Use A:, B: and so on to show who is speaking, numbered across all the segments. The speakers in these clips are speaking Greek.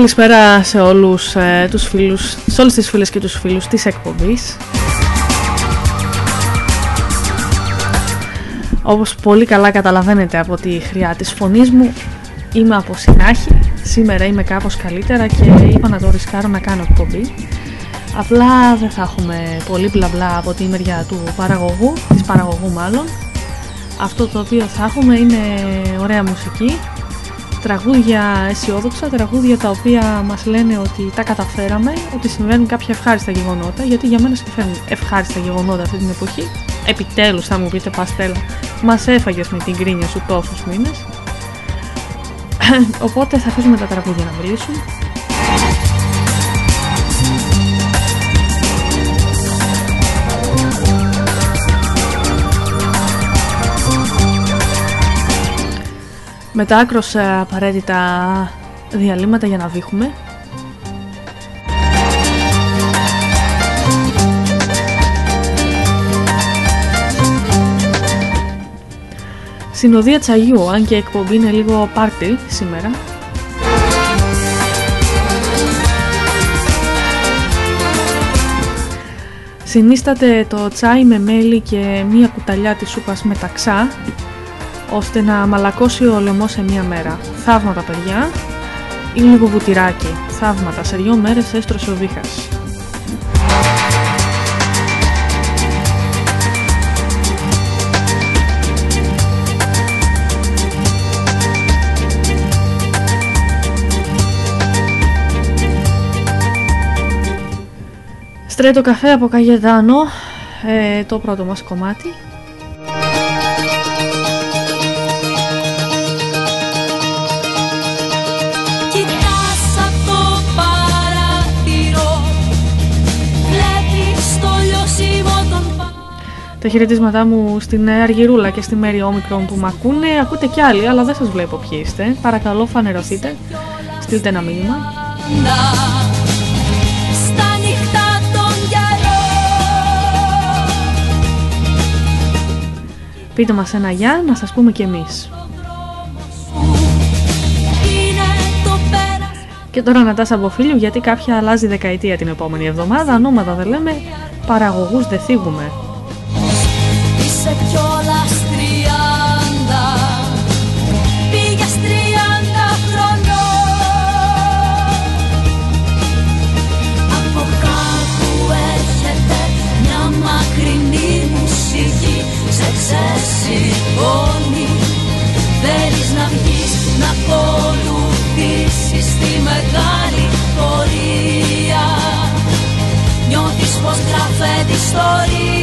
A: Καλησπέρα σε όλους ε, τους φίλους, σε όλες τις φίλες και τους φίλους της εκπομπής. Όπως πολύ καλά καταλαβαίνετε από τη χρειά της φωνής μου, είμαι από συνάχη. Σήμερα είμαι κάπως καλύτερα και είπα να το ρισκάρω να κάνω εκπομπή. Απλά δεν θα έχουμε πολύ μπλα μπλα από τη μεριά του παραγωγού, της παραγωγού μάλλον. Αυτό το οποίο θα έχουμε είναι ωραία μουσική, τραγούδια αισιόδοξα, τραγούδια τα οποία μας λένε ότι τα καταφέραμε, ότι συμβαίνουν κάποια ευχάριστα γεγονότα, γιατί για μένα συμβαίνουν ευχάριστα γεγονότα αυτή την εποχή. Επιτέλους θα μου πείτε Παστέλα, μας έφαγες με την κρίνια σου τόσους μήνες. Οπότε θα αφήσουμε τα τραγούδια να μιλήσουν. Με τα άκρος ε, απαραίτητα διαλύματα για να βήχουμε. Συνοδεία τσαγιού, αν και η εκπομπή είναι λίγο πάρτι σήμερα. Συνίσταται το τσάι με μέλι και μία κουταλιά της σούπας με ταξά ώστε να μαλακώσει ο λαιμό σε μία μέρα. Θαύματα παιδιά ή λίγο βουτυράκι. Θαύματα. Σε δυο μέρες έστρωσε ο βήχας. Στρέτο καφέ από Καγεδάνο, ε, το πρώτο μας κομμάτι. Τα χαιρετίσματά μου στην ε, Αργυρούλα και στη Μέρη Όμικρον που μ' ακούνε. Ακούτε κι άλλοι, αλλά δεν σας βλέπω ποιοι είστε. Παρακαλώ φανερωθείτε. Στείλτε ένα μήνυμα.
B: πάντα Στα νυχτά των γυαλών
A: Πείτε μας ένα γεια να σας πούμε κι εμείς.
B: Είναι το πέρας
A: Και τώρα Νατάσα Μποφίλιου γιατί κάποια αλλάζει δεκαετία την επόμενη εβδομάδα. Ονόματα δεν λέμε, παραγωγούς δεν θίγουμε.
B: Σε ξεσηκώνει Θέλεις να βγεις να ακολουθήσεις τη μεγάλη πορεία. Νιώθεις πως γράφεται ιστορία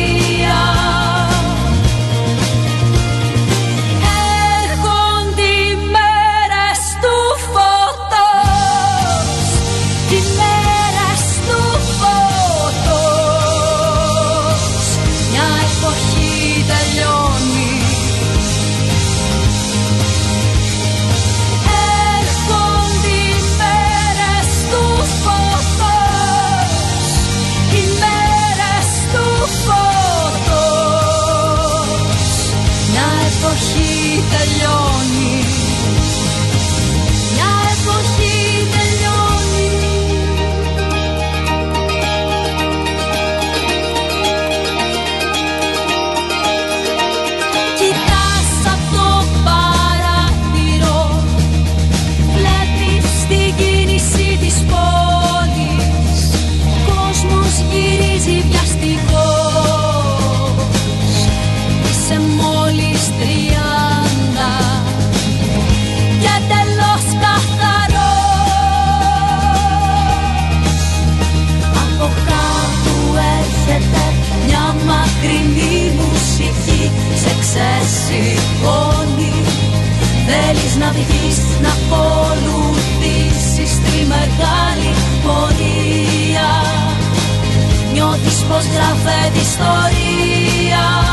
B: πως γράφεται ιστορία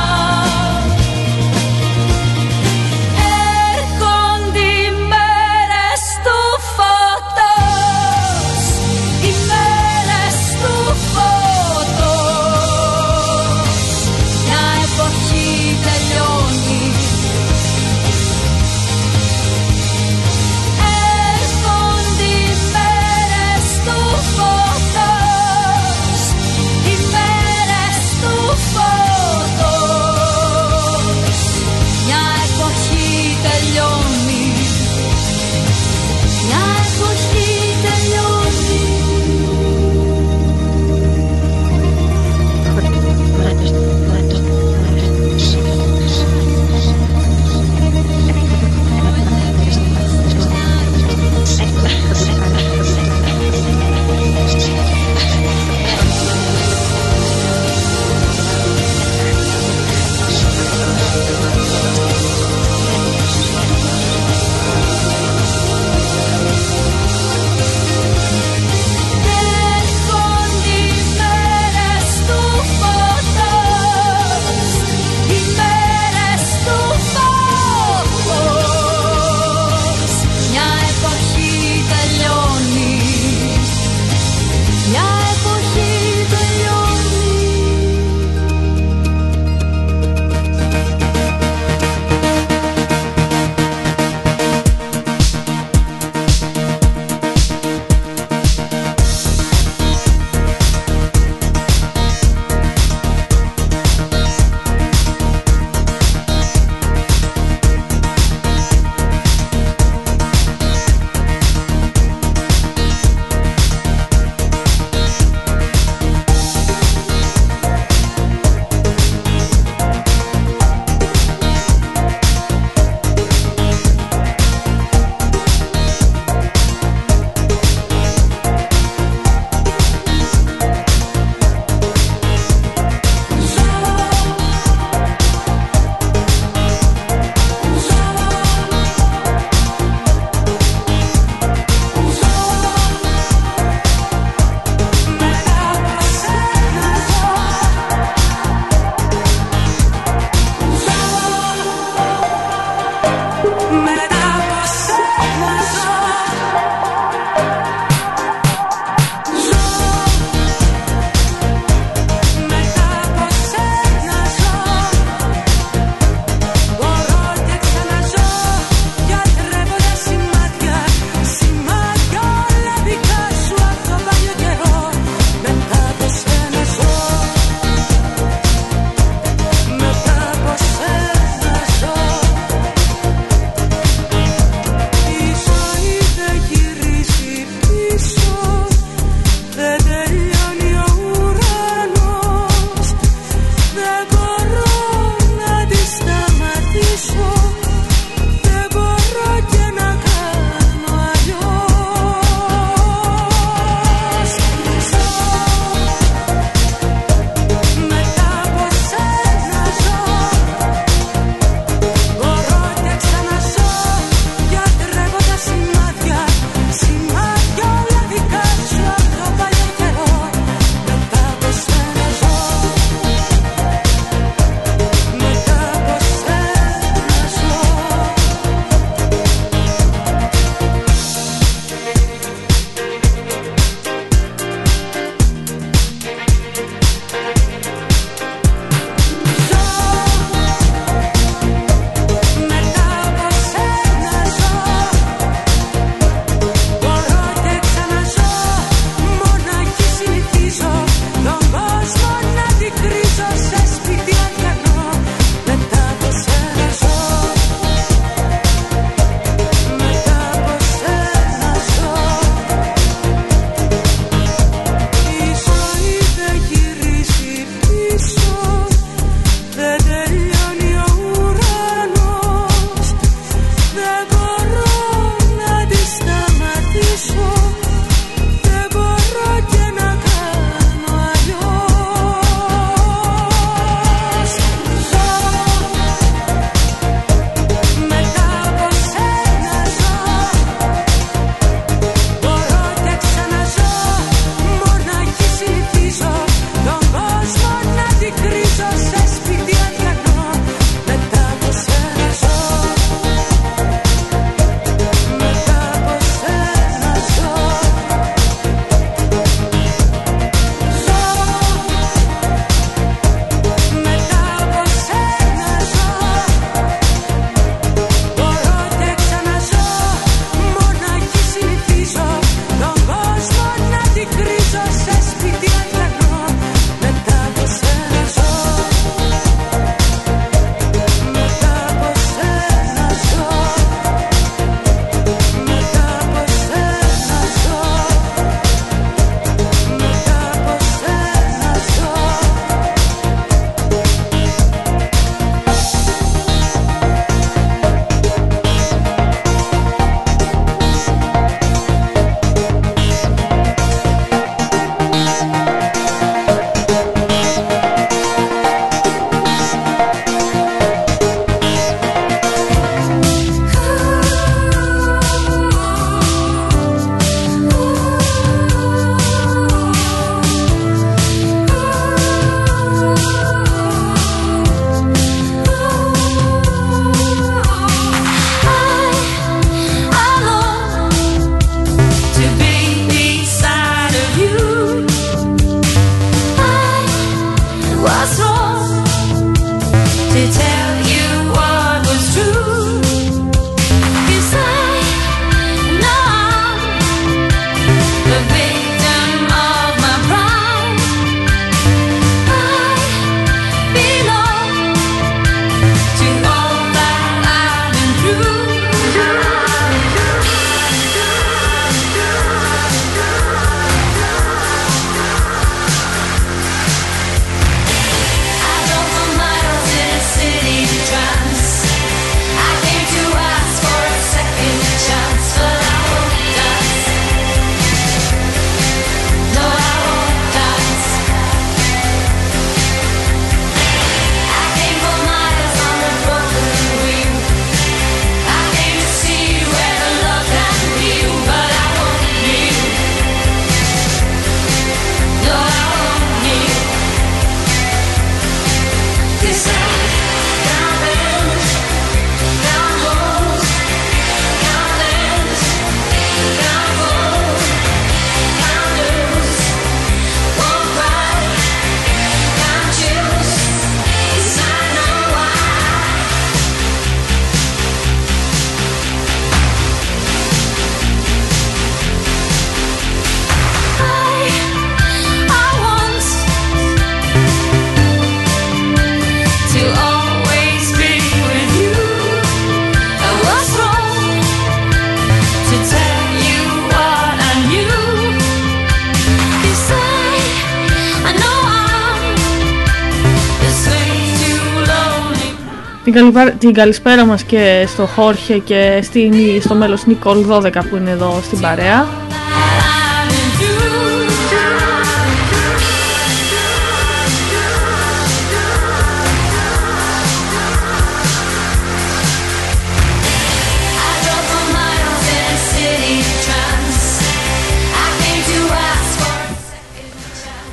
A: την, καλησπέρα μας και στο Χόρχε και στην, στο μέλος Νικόλ 12 που είναι εδώ στην παρέα.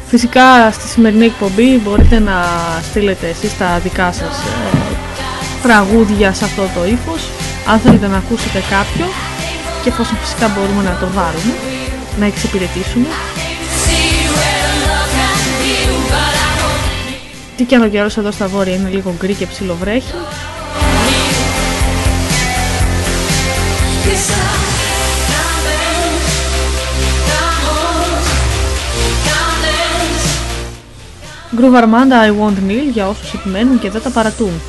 A: Φυσικά στη σημερινή εκπομπή μπορείτε να στείλετε εσείς τα δικά σας ε, τραγούδια σε αυτό το ύφος. Αν θέλετε να ακούσετε κάποιο και εφόσον φυσικά μπορούμε να το βάλουμε, να εξυπηρετήσουμε. Τι και αν ο καιρός εδώ στα βόρεια είναι λίγο γκρι και ψιλοβρέχει. Groove I Want Neil για όσους επιμένουν και δεν τα παρατούν.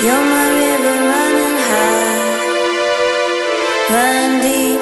C: You're my river running high, run deep,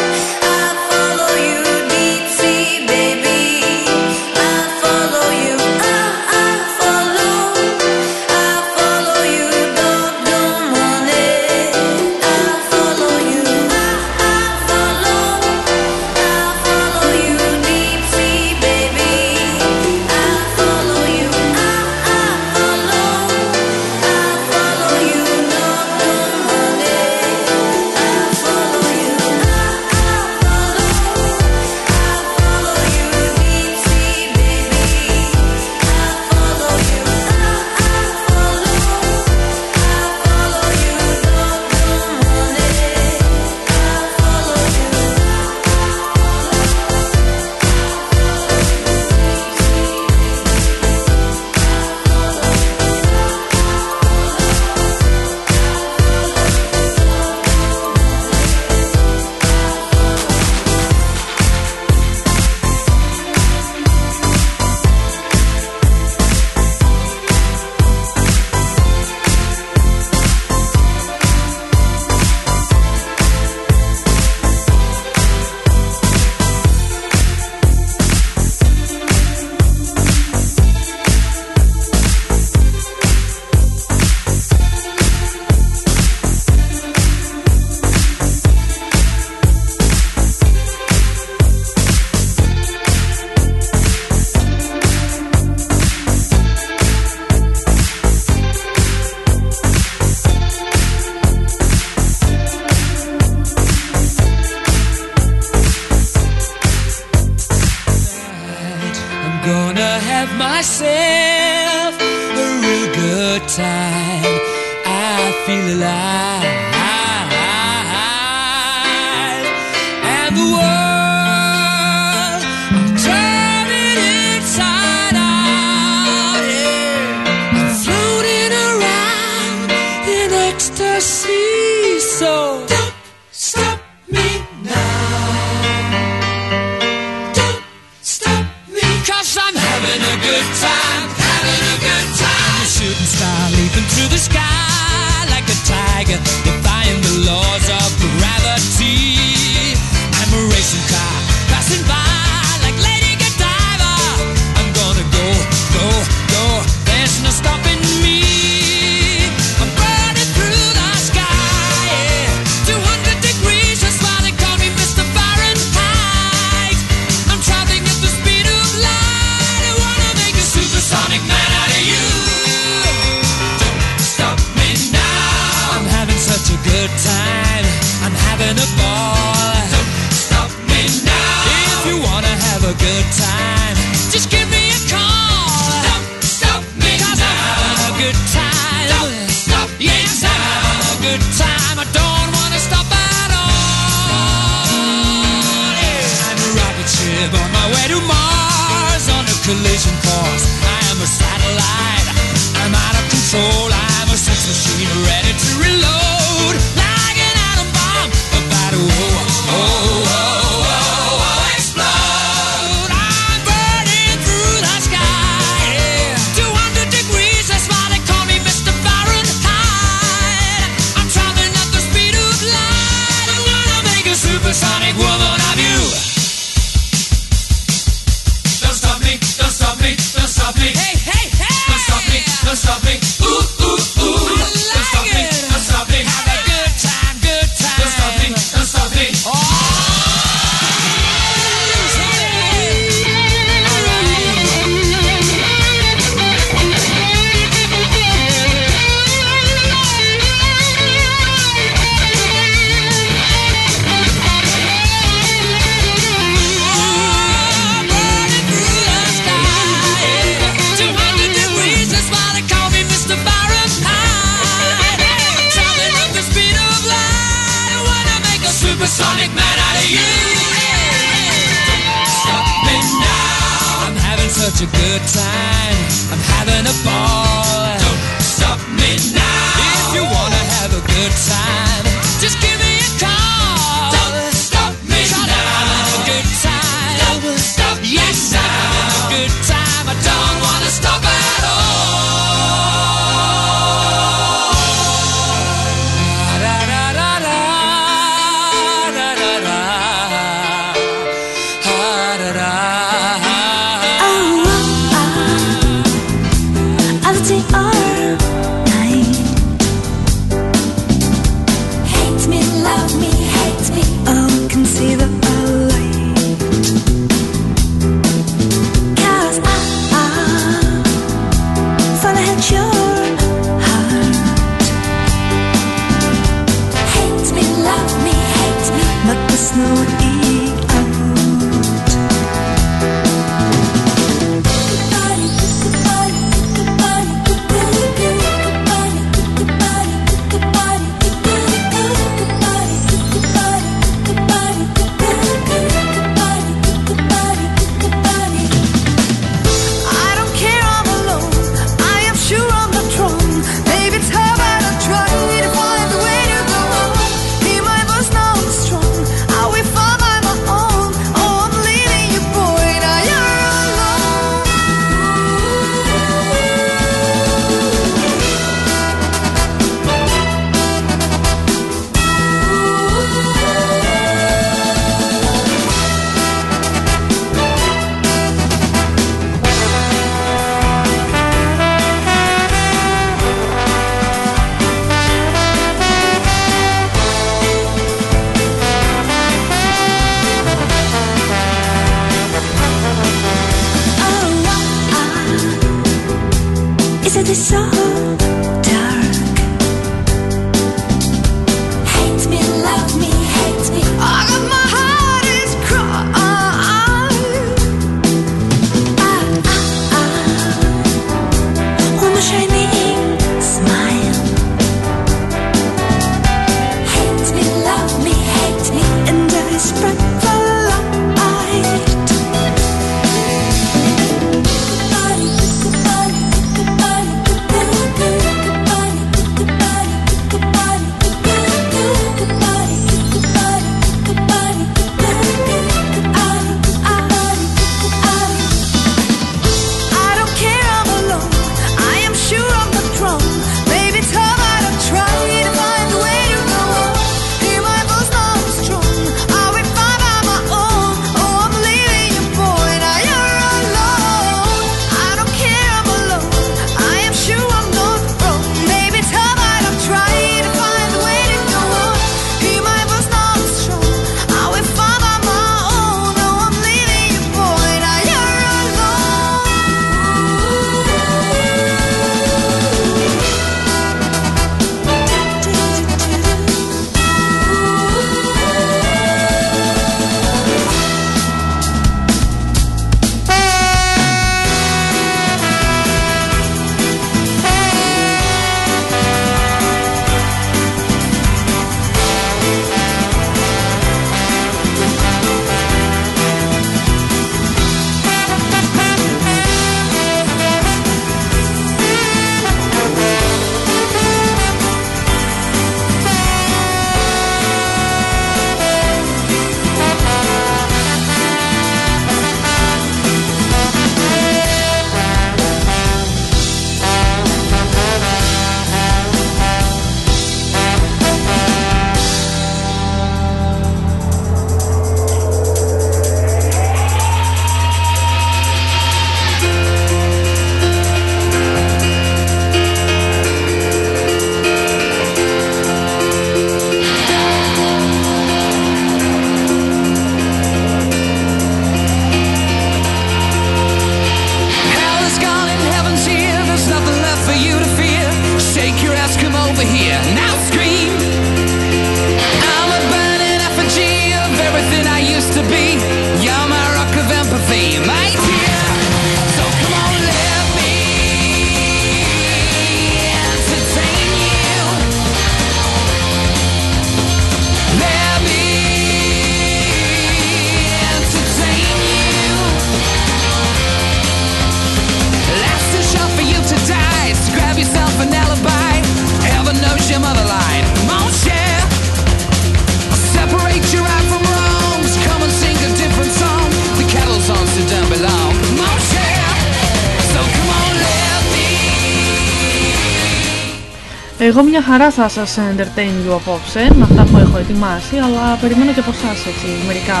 A: Εγώ μια χαρά θα σας entertain you απόψε με αυτά που έχω ετοιμάσει, αλλά περιμένω και από εσάς έτσι μερικά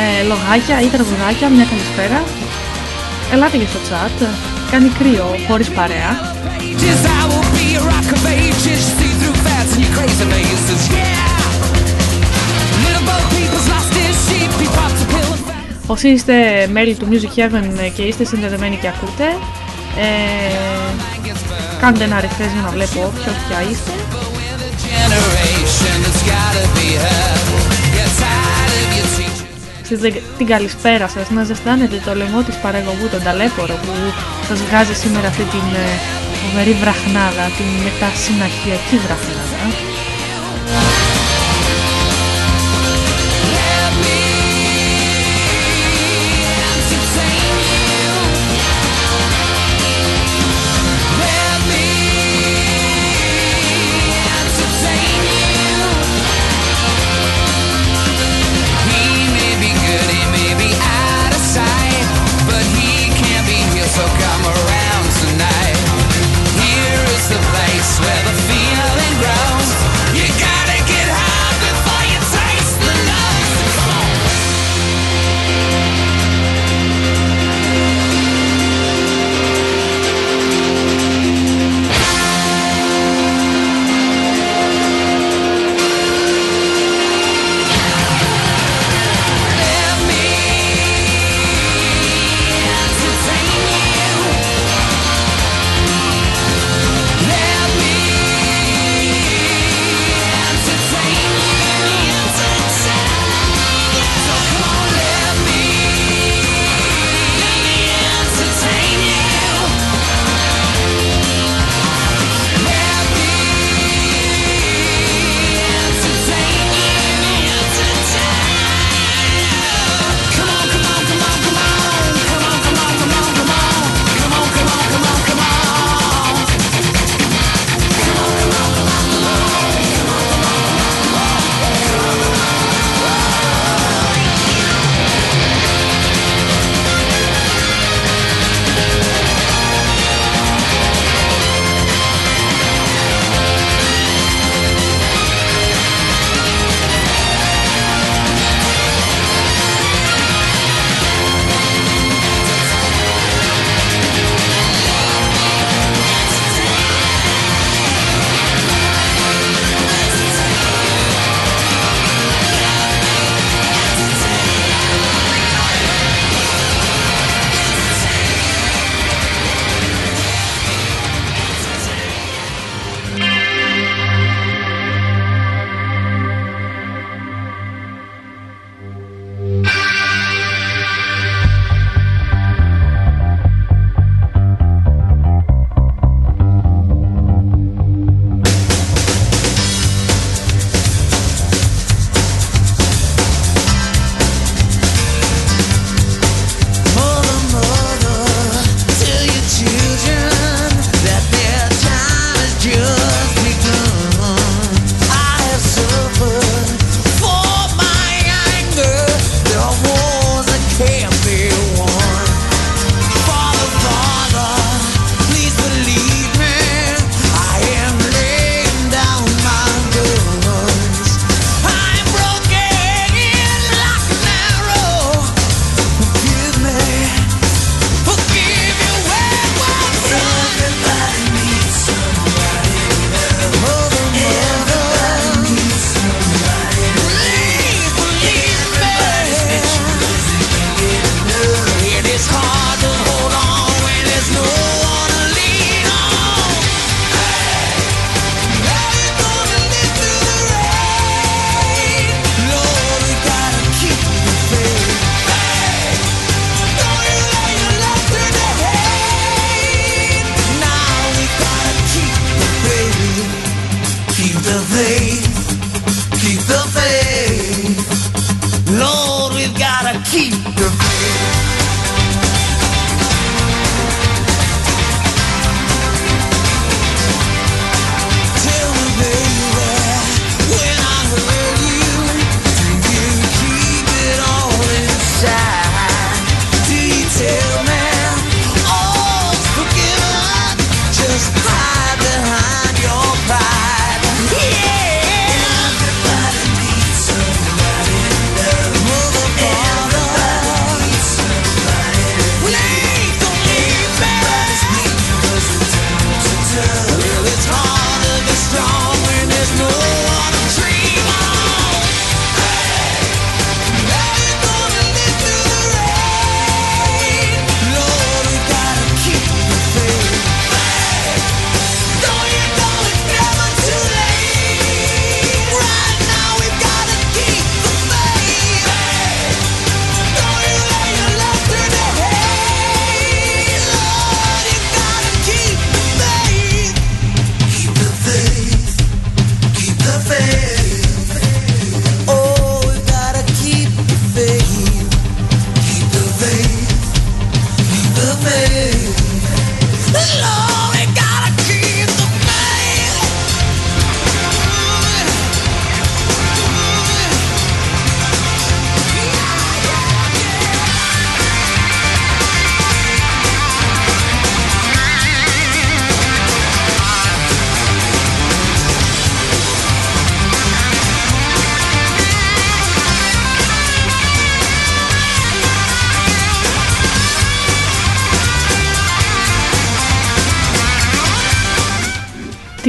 A: ε, λογάκια ή τραγουδάκια, μια καλησπέρα. Ελάτε και στο chat, κάνει κρύο, χωρίς παρέα.
C: Pages, I will be a rock of ages. See through fads and your crazy mazes. Yeah. Little boat people's lost his sheep. He pops a pill and fast.
A: Όσοι είστε μέλη του Music Heaven και είστε συνδεδεμένοι και ακούτε, ε, κάντε ένα refresh για να βλέπω ποιος πια είστε.
C: Generation that's gotta be heard. Get tired of your teachers.
A: Στις δε- την καλησπέρα σας, να ζεστάνετε το λαιμό της παραγωγού, τον ταλέπορο που σας βγάζει σήμερα αυτή την ε, φοβερή βραχνάδα, την μετασυναχιακή βραχνάδα.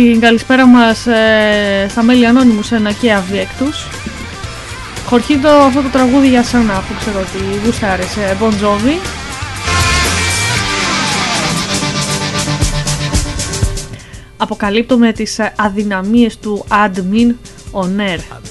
D: την καλησπέρα μας ε, στα μέλη ανώνυμους ένα και αβιέκτους. Χορχίδο αυτό το τραγούδι για σένα που ξέρω ότι γουστάρες, ε, Bon Jovi. Αποκαλύπτω με τις ε, αδυναμίες του admin on air.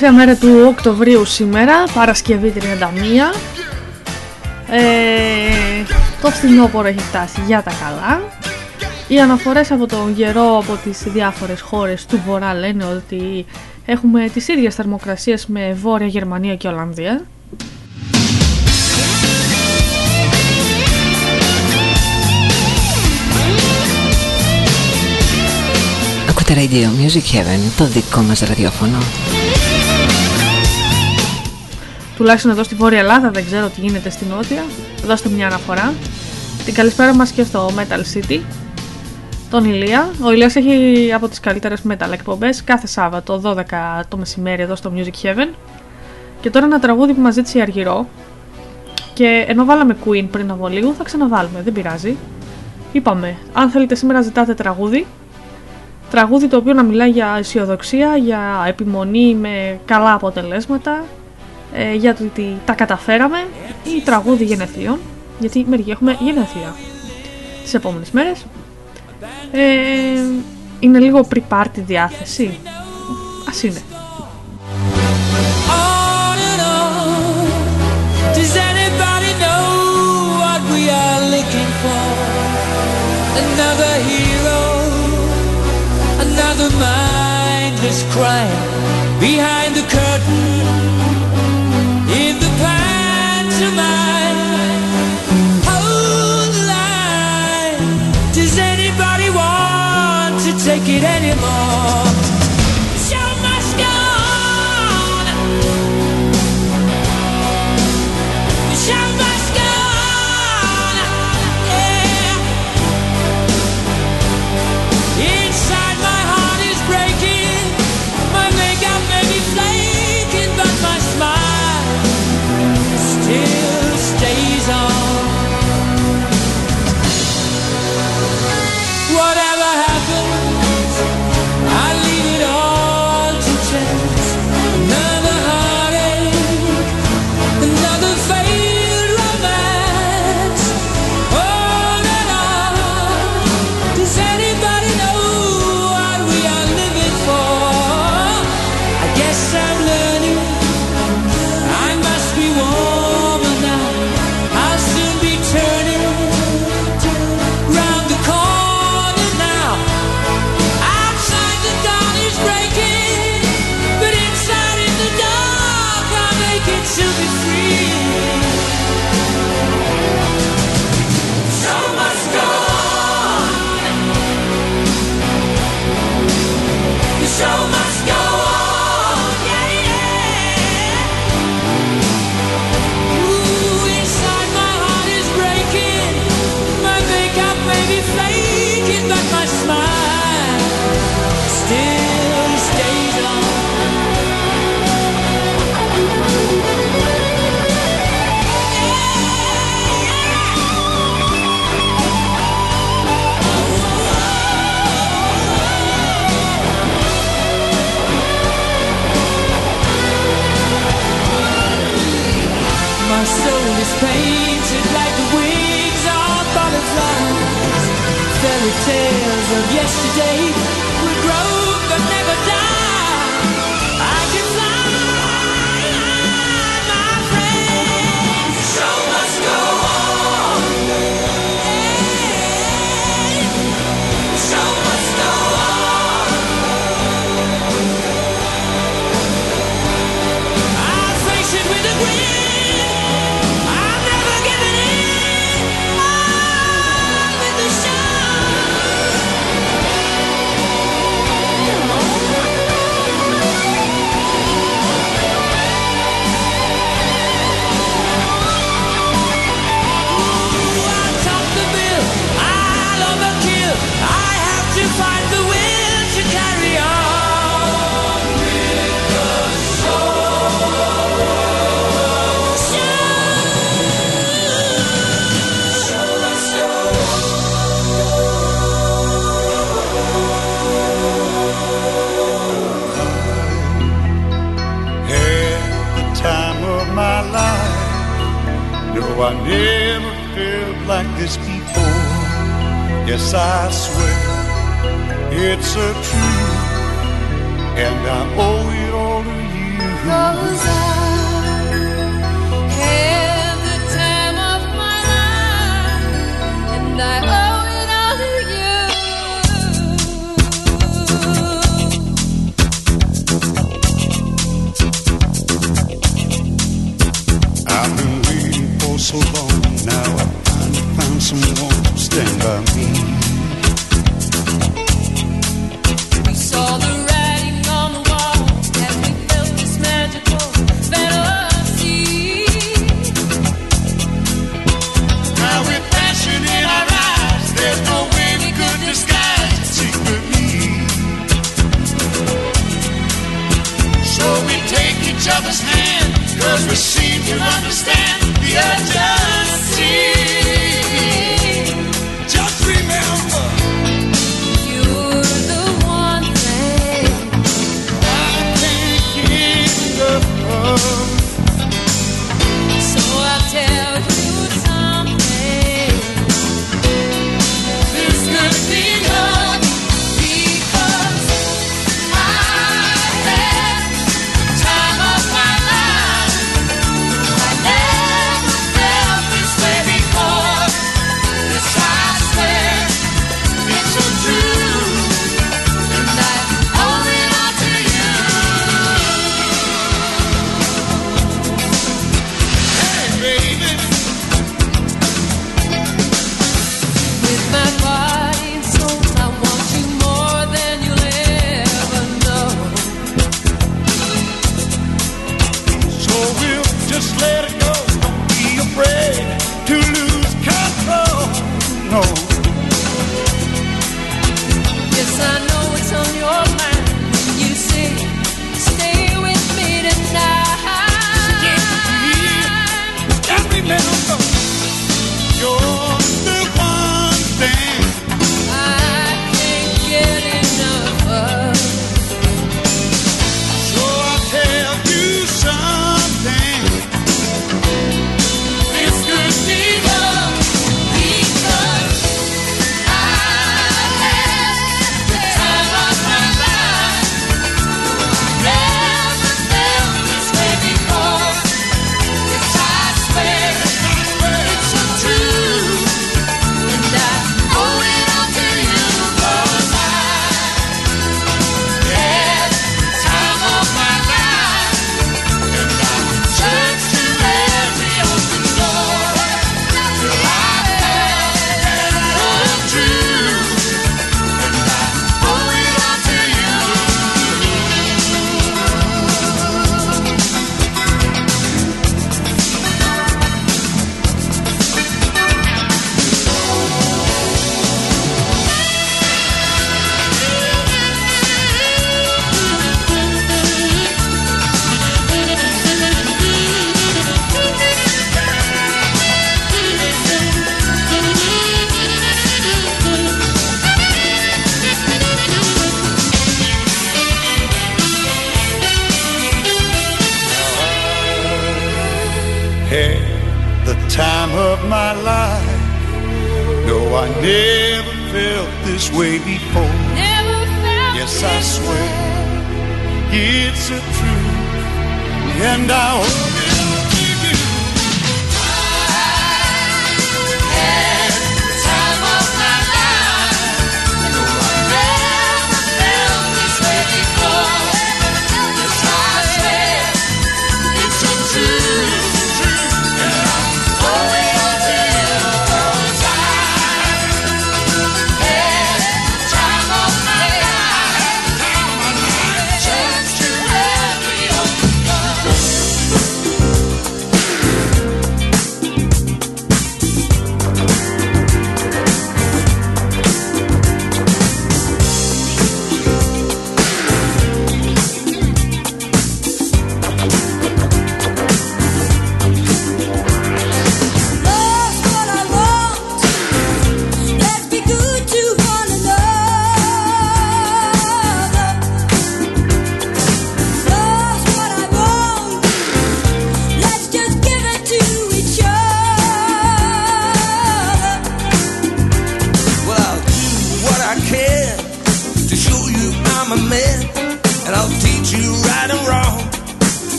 D: τελευταία μέρα του Οκτωβρίου σήμερα, Παρασκευή 31. Ε, το φθινόπωρο έχει φτάσει για τα καλά.
A: Οι αναφορές από τον καιρό από τις διάφορες χώρες του Βορρά λένε ότι έχουμε τις ίδιες θερμοκρασίες με Βόρεια Γερμανία και Ολλανδία.
E: Ακούτε Radio Music Heaven, το δικό μας ραδιόφωνο.
A: Τουλάχιστον εδώ στη Βόρεια Ελλάδα δεν ξέρω τι γίνεται στη Νότια. Δώστε μια αναφορά. Την καλησπέρα μας και στο Metal City. Τον Ηλία. Ο Ηλίας έχει από τις καλύτερες metal εκπομπές κάθε Σάββατο 12 το μεσημέρι εδώ στο Music Heaven. Και τώρα ένα τραγούδι που μας ζήτησε η Αργυρό. Και ενώ βάλαμε Queen πριν από λίγο θα ξαναβάλουμε, δεν πειράζει. Είπαμε, αν θέλετε σήμερα ζητάτε τραγούδι, Τραγούδι το οποίο να μιλάει για αισιοδοξία, για επιμονή με καλά αποτελέσματα, ε, για το ότι τα καταφέραμε ή τραγούδι γενεθλίων, γιατί μερικοί έχουμε γενέθλια τις επόμενες μέρες. Ε, είναι λίγο pre-party διάθεση. Ας είναι.
B: On and on. Does anybody know what we are looking for? Another hero, another mindless crime behind the curtain more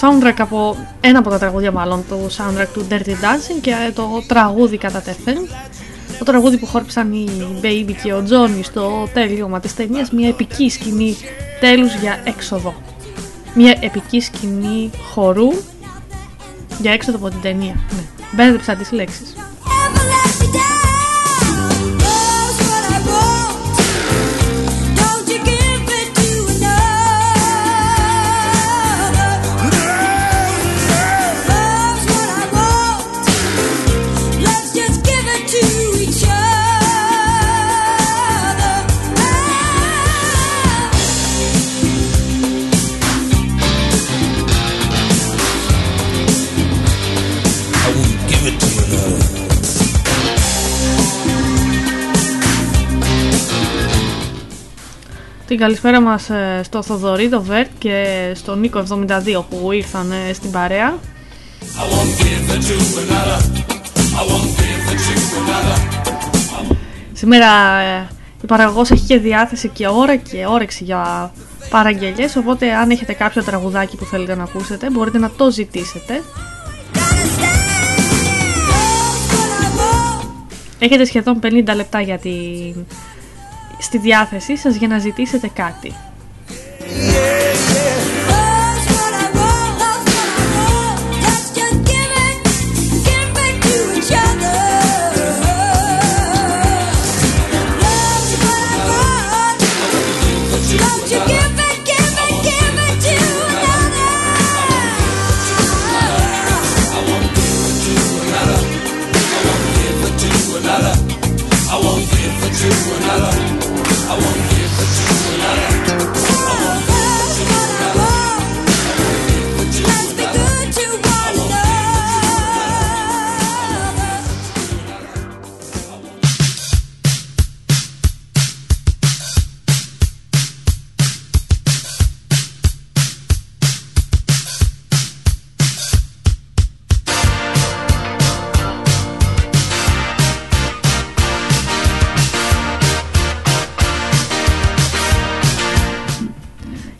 A: soundtrack από ένα από τα τραγούδια μάλλον, το soundtrack του Dirty Dancing και το τραγούδι κατά τεθέν. Το τραγούδι που χόρπισαν οι Baby και ο Τζόνι στο τέλειωμα της ταινίας, μια επική σκηνή τέλους για έξοδο. Μια επική σκηνή χορού για έξοδο από την ταινία. Ναι. Μπέρδεψα τις λέξεις. Την καλησπέρα μας ε, στο Θοδωρή, το Βέρτ και στον Νίκο 72 που ήρθαν ε, στην παρέα. Σήμερα ε, η παραγωγός έχει και διάθεση και ώρα και όρεξη για παραγγελιές οπότε αν έχετε κάποιο τραγουδάκι που θέλετε να ακούσετε μπορείτε να το ζητήσετε. Έχετε σχεδόν 50 λεπτά για τη... στη διάθεσή σας για να ζητήσετε κάτι.
B: Love's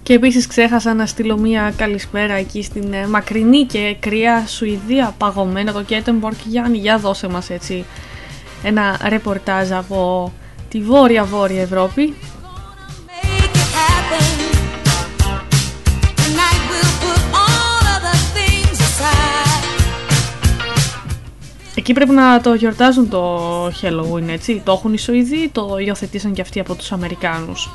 A: Και επίσης ξέχασα να στείλω μία καλησπέρα εκεί στην ε, μακρινή και κρύα Σουηδία παγωμένο το Κέτεμπορκ Γιάννη για δώσε μας έτσι ένα ρεπορτάζ από τη βόρεια-βόρεια Ευρώπη
B: Make it happen. Tonight we'll put all other things aside.
A: Εκεί πρέπει να το γιορτάζουν το Halloween έτσι Το έχουν οι Σουηδοί το υιοθετήσαν και αυτοί από τους Αμερικάνους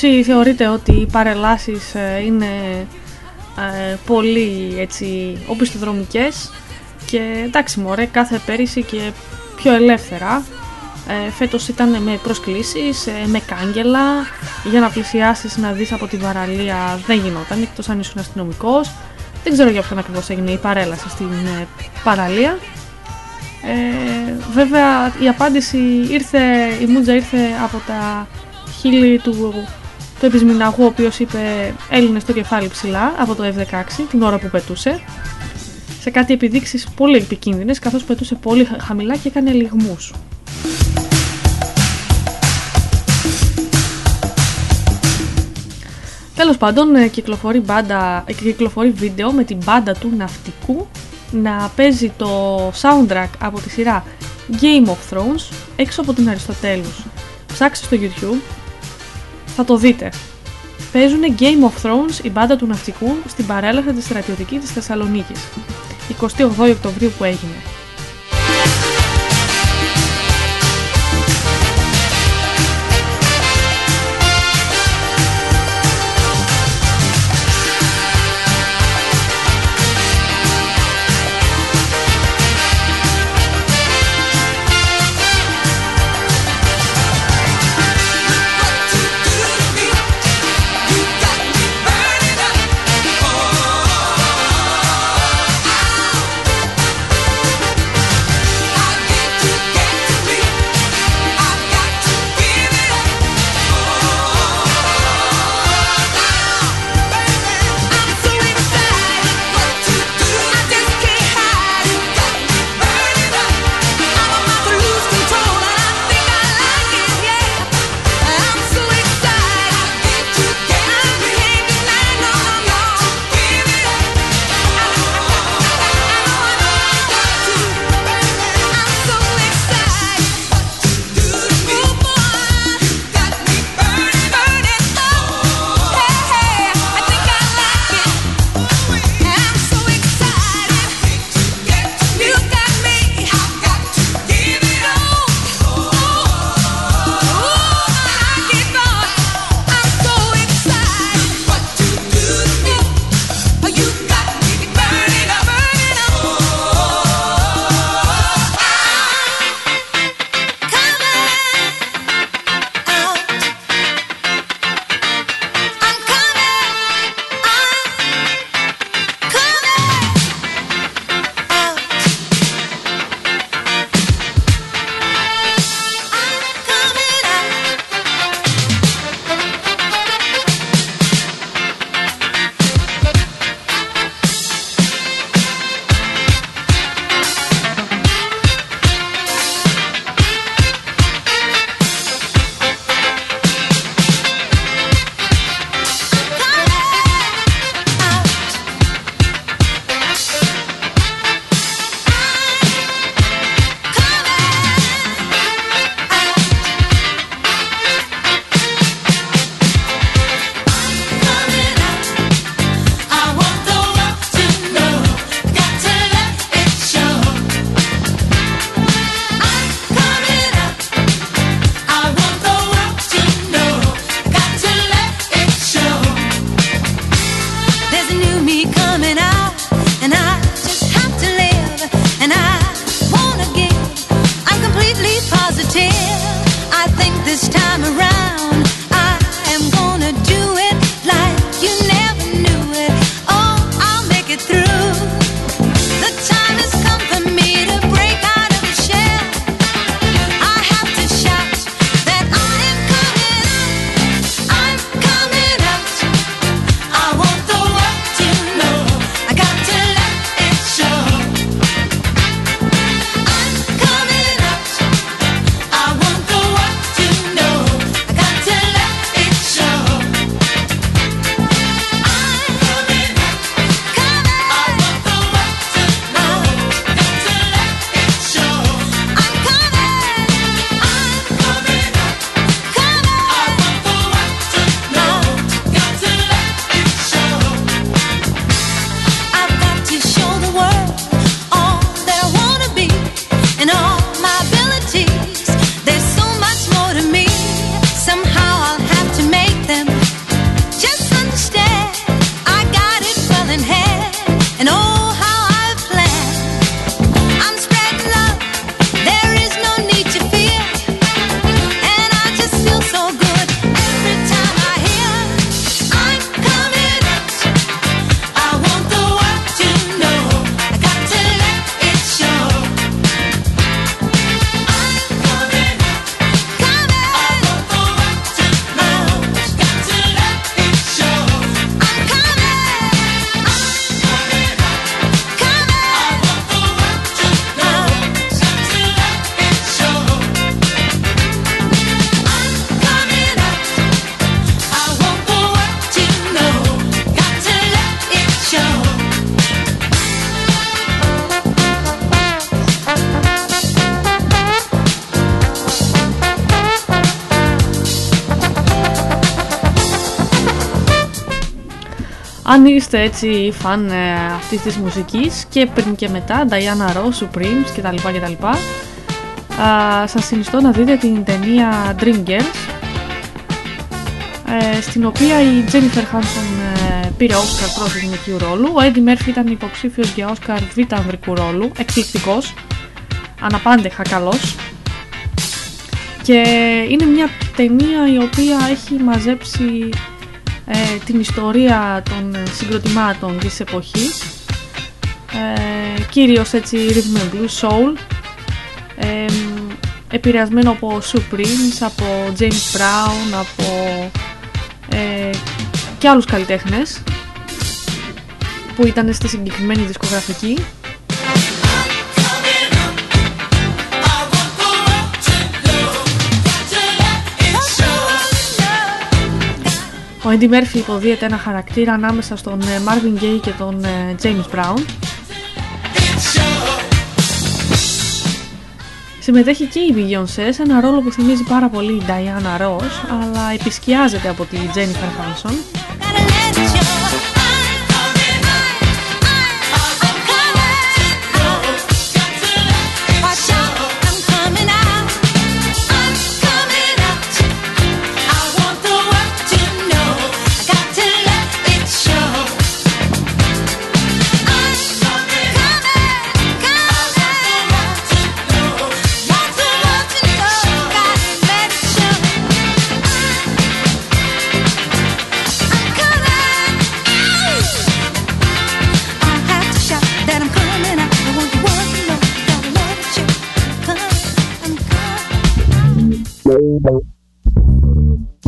B: Και όσοι θεωρείτε ότι οι παρελάσεις ε, είναι ε, πολύ έτσι οπισθοδρομικές και εντάξει μωρέ κάθε πέρυσι και πιο ελεύθερα ε, φέτος ήταν με προσκλήσεις, ε, με κάγκελα. Για να πλησιάσεις να δεις από την παραλία δεν γινόταν εκτός αν ήσουν αστυνομικός. Δεν ξέρω για ποιον ακριβώς έγινε η παρέλαση στην ε, παραλία. Ε, βέβαια η απάντηση ήρθε, η Μούτζα ήρθε από τα χείλη του, του επισμηναγού ο οποίος είπε Έλληνες στο κεφάλι ψηλά από το F-16 την ώρα που πετούσε σε κάτι επιδείξεις πολύ επικίνδυνες καθώς πετούσε πολύ χαμηλά και έκανε λιγμούς. Τέλος πάντων, ε, κυκλοφορεί, μπάντα, ε, κυκλοφορεί βίντεο με την μπάντα του ναυτικού να παίζει το soundtrack από τη σειρά Game of Thrones έξω από την Αριστοτέλους. Ψάξτε στο YouTube, θα το δείτε. Παίζουν Game of Thrones η μπάντα του ναυτικού στην παρέλαση της στρατιωτική της Θεσσαλονίκης. 28 Οκτωβρίου που έγινε.
A: Είστε έτσι φαν ε, αυτής της μουσικής και πριν και μετά, Diana Ross, Supremes κτλ. κτλ α, σας συνιστώ να δείτε την ταινία Dreamgirls ε, στην οποία η Jennifer Hudson ε, πήρε Oscar πρώτου γυναικείου ρόλου. Ο Eddie Murphy ήταν υποψήφιος για Oscar β' ανδρικού ρόλου, εκπληκτικός, αναπάντεχα καλός. Και είναι μια ταινία η οποία έχει μαζέψει ε, την ιστορία των συγκροτημάτων της εποχής. Ε, κυρίως έτσι rhythm and blues, soul. Ε, επηρεασμένο από Supremes, από James Brown, από ε, και άλλους καλλιτέχνες που ήταν στη συγκεκριμένη δισκογραφική Ο Eddie Murphy υποδίεται ένα χαρακτήρα ανάμεσα στον ε, Marvin Gaye και τον ε, James Brown. Συμμετέχει και η Beyoncé σε ένα ρόλο που θυμίζει πάρα πολύ η Diana Ross αλλά επισκιάζεται από τη Jennifer Hudson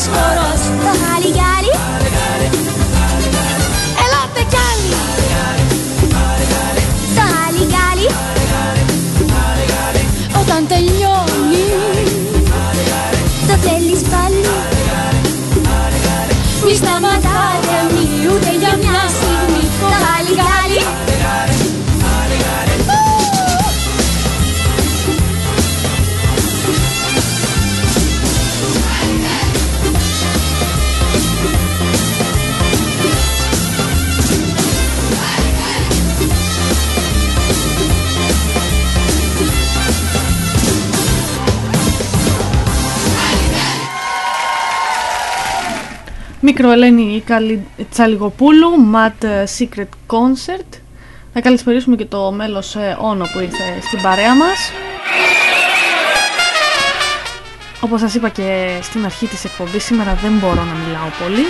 B: Christmas
F: Μικροελένη Τσαλιγοπούλου, Mad Secret Concert. Θα καλησπερίσουμε και το μέλος ε, Όνο που ήρθε στην παρέα μας. Όπως σας είπα και στην αρχή της εκπομπής, σήμερα δεν μπορώ να μιλάω πολύ.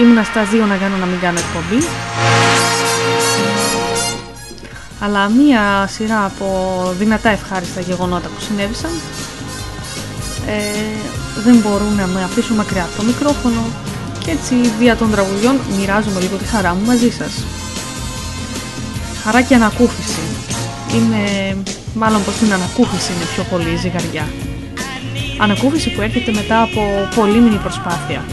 F: Ήμουνα στα δύο να κάνω να μην κάνω εκπομπή. Αλλά μία σειρά από δυνατά ευχάριστα γεγονότα που συνέβησαν ε, δεν μπορούν να με αφήσουν μακριά από το μικρόφωνο και έτσι δια των τραγουδιών μοιράζομαι λίγο τη χαρά μου μαζί σας. Χαρά και ανακούφιση. Είναι μάλλον πως την ανακούφιση είναι πιο πολύ ζυγαριά. Ανακούφιση που έρχεται μετά από πολύμηνη προσπάθεια.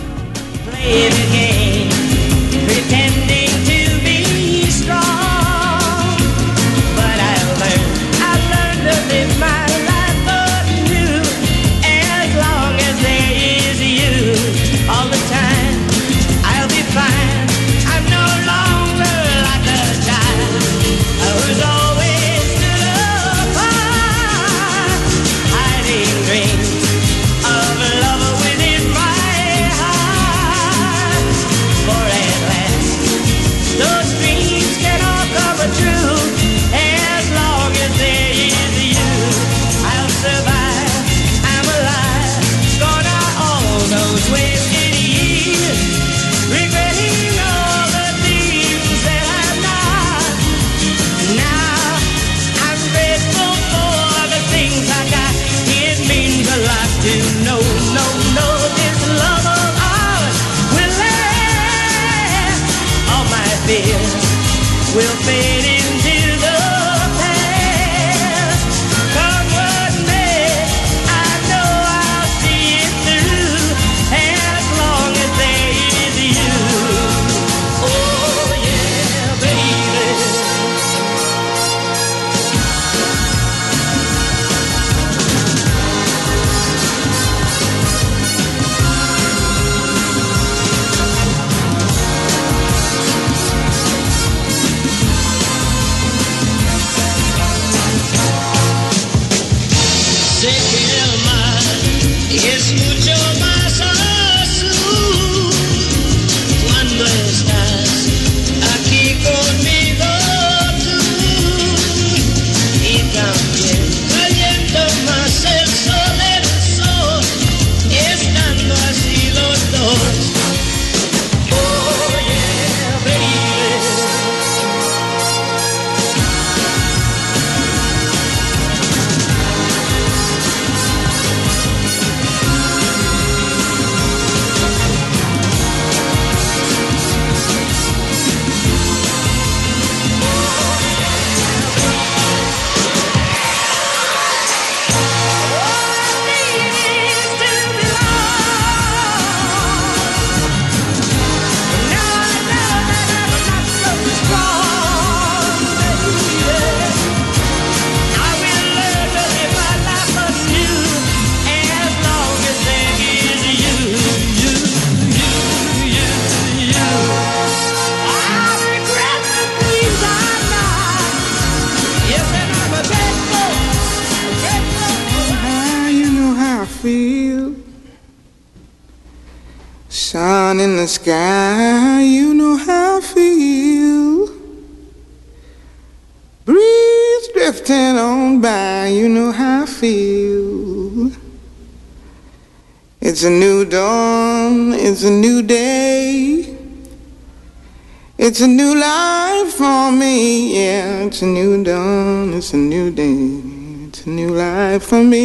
G: for
D: me.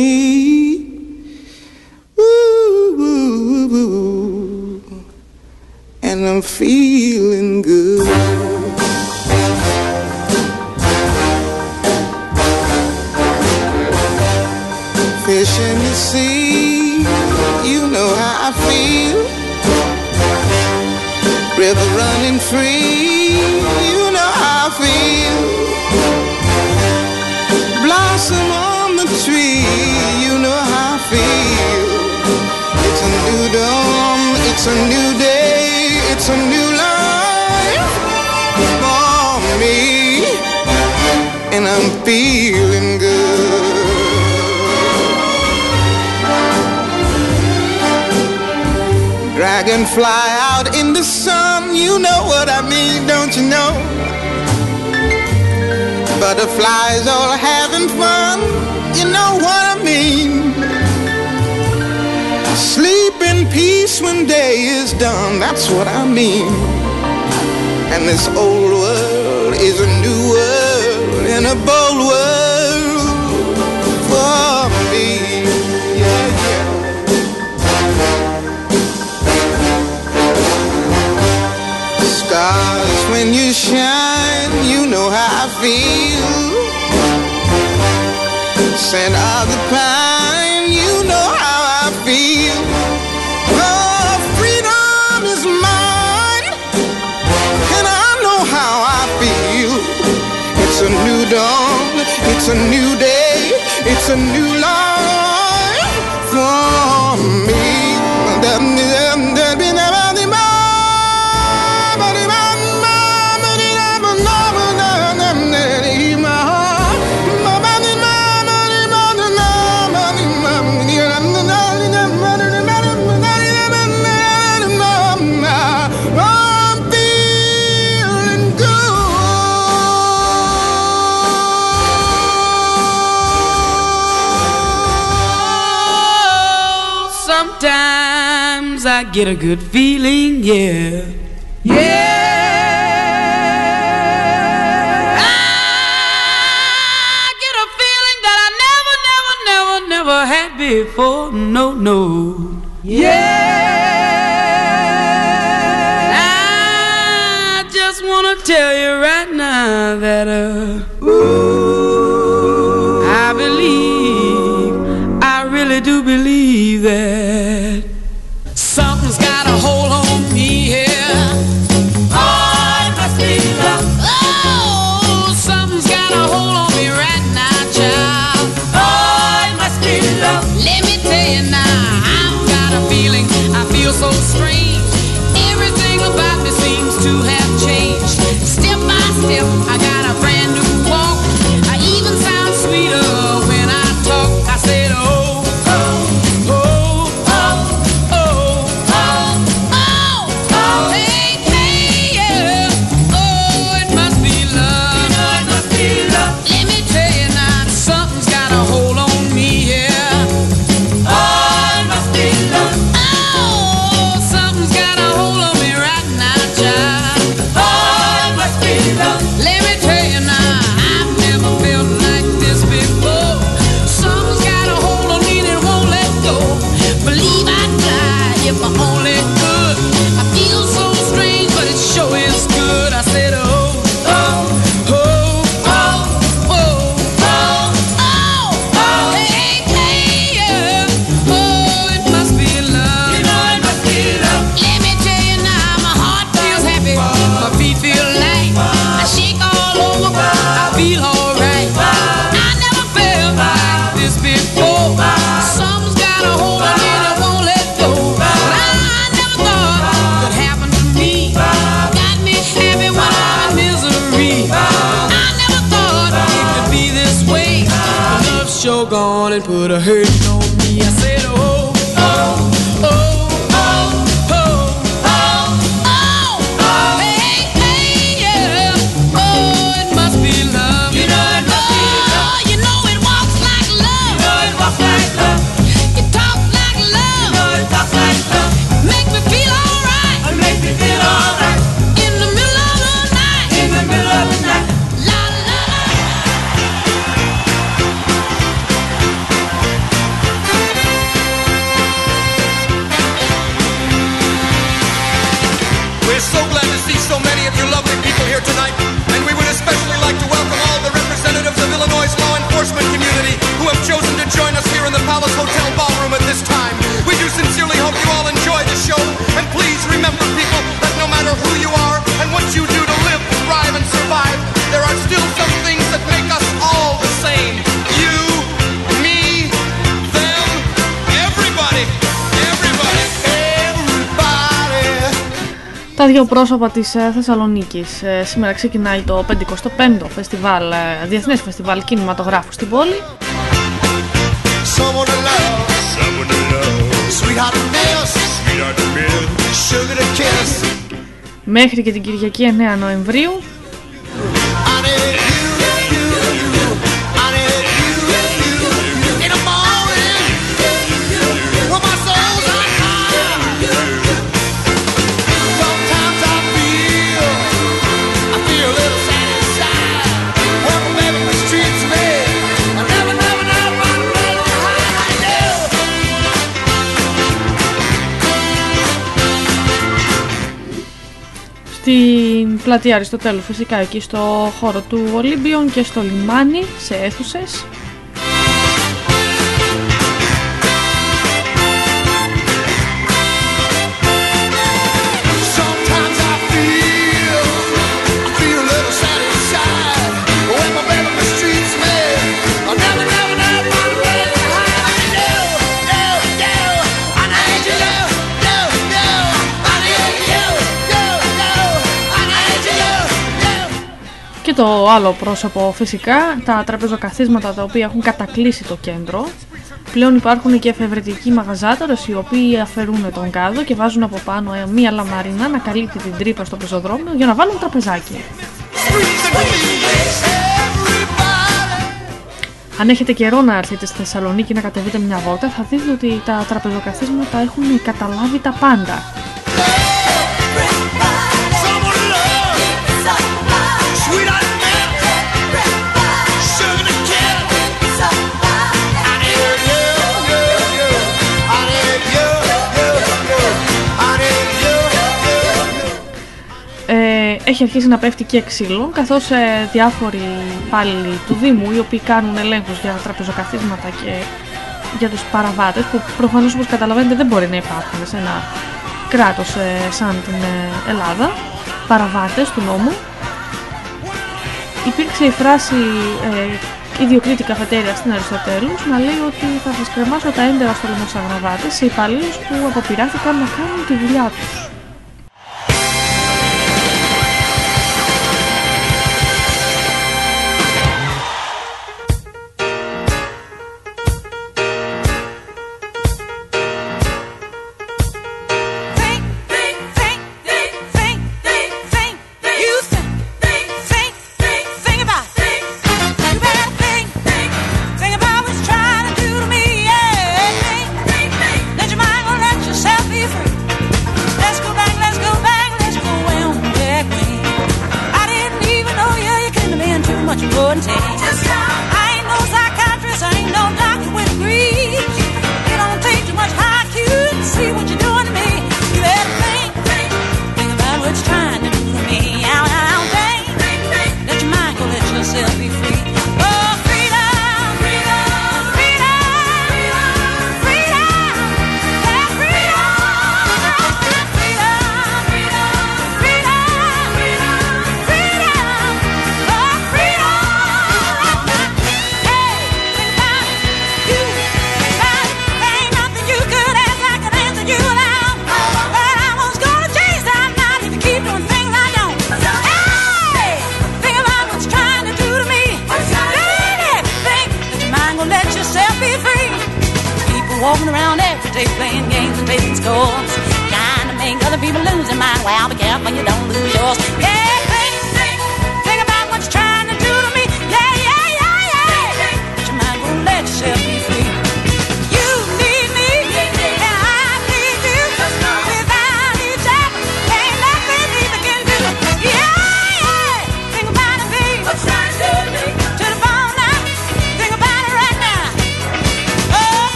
B: get a good feeling, yeah. Yeah. I get a feeling that I never, never, never, never had before. No, no. Yeah. I just wanna tell you right now that, uh, ooh.
H: δύο πρόσωπα της ε, Θεσσαλονίκης. Ε, σήμερα ξεκινάει το 55ο φεστιβάλ, ε, Διεθνές Φεστιβάλ Κινηματογράφου στην πόλη. Μέχρι και την Κυριακή 9 Νοεμβρίου. πλατεία Αριστοτέλου φυσικά εκεί στο χώρο του Ολύμπιον και στο λιμάνι σε αίθουσες. το άλλο πρόσωπο φυσικά, τα τραπεζοκαθίσματα τα οποία έχουν κατακλείσει το κέντρο. Πλέον υπάρχουν και εφευρετικοί μαγαζάτορες οι οποίοι αφαιρούν τον κάδο και βάζουν από πάνω μία λαμαρίνα να καλύπτει την τρύπα στο πεζοδρόμιο για να βάλουν τραπεζάκι. Αν έχετε καιρό να έρθετε στη Θεσσαλονίκη να κατεβείτε μια βόλτα θα δείτε ότι τα τραπεζοκαθίσματα έχουν καταλάβει τα πάντα. έχει αρχίσει να πέφτει και ξύλο, καθώς ε, διάφοροι πάλι του Δήμου, οι οποίοι κάνουν ελέγχους για τραπεζοκαθίσματα και για τους παραβάτες, που προφανώς όπως καταλαβαίνετε δεν μπορεί να υπάρχουν σε ένα κράτος ε, σαν την ε, Ελλάδα, Παραβάτες του νόμου. Υπήρξε η φράση ε, ιδιοκτήτη καφετέρια στην Αριστοτέλους να λέει ότι θα σας κρεμάσω τα έντερα στο λαιμό σε υπαλλήλους που αποπειράθηκαν να κάνουν τη δουλειά τους.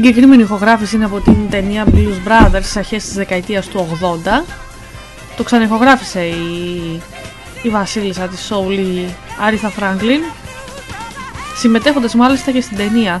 A: συγκεκριμένη ηχογράφηση είναι από την ταινία Blues Brothers στις αρχές της δεκαετίας του 80. Το ξανεχογράφησε η, η βασίλισσα της Soul, η Άριθα Φράγκλιν, συμμετέχοντας μάλιστα και στην ταινία.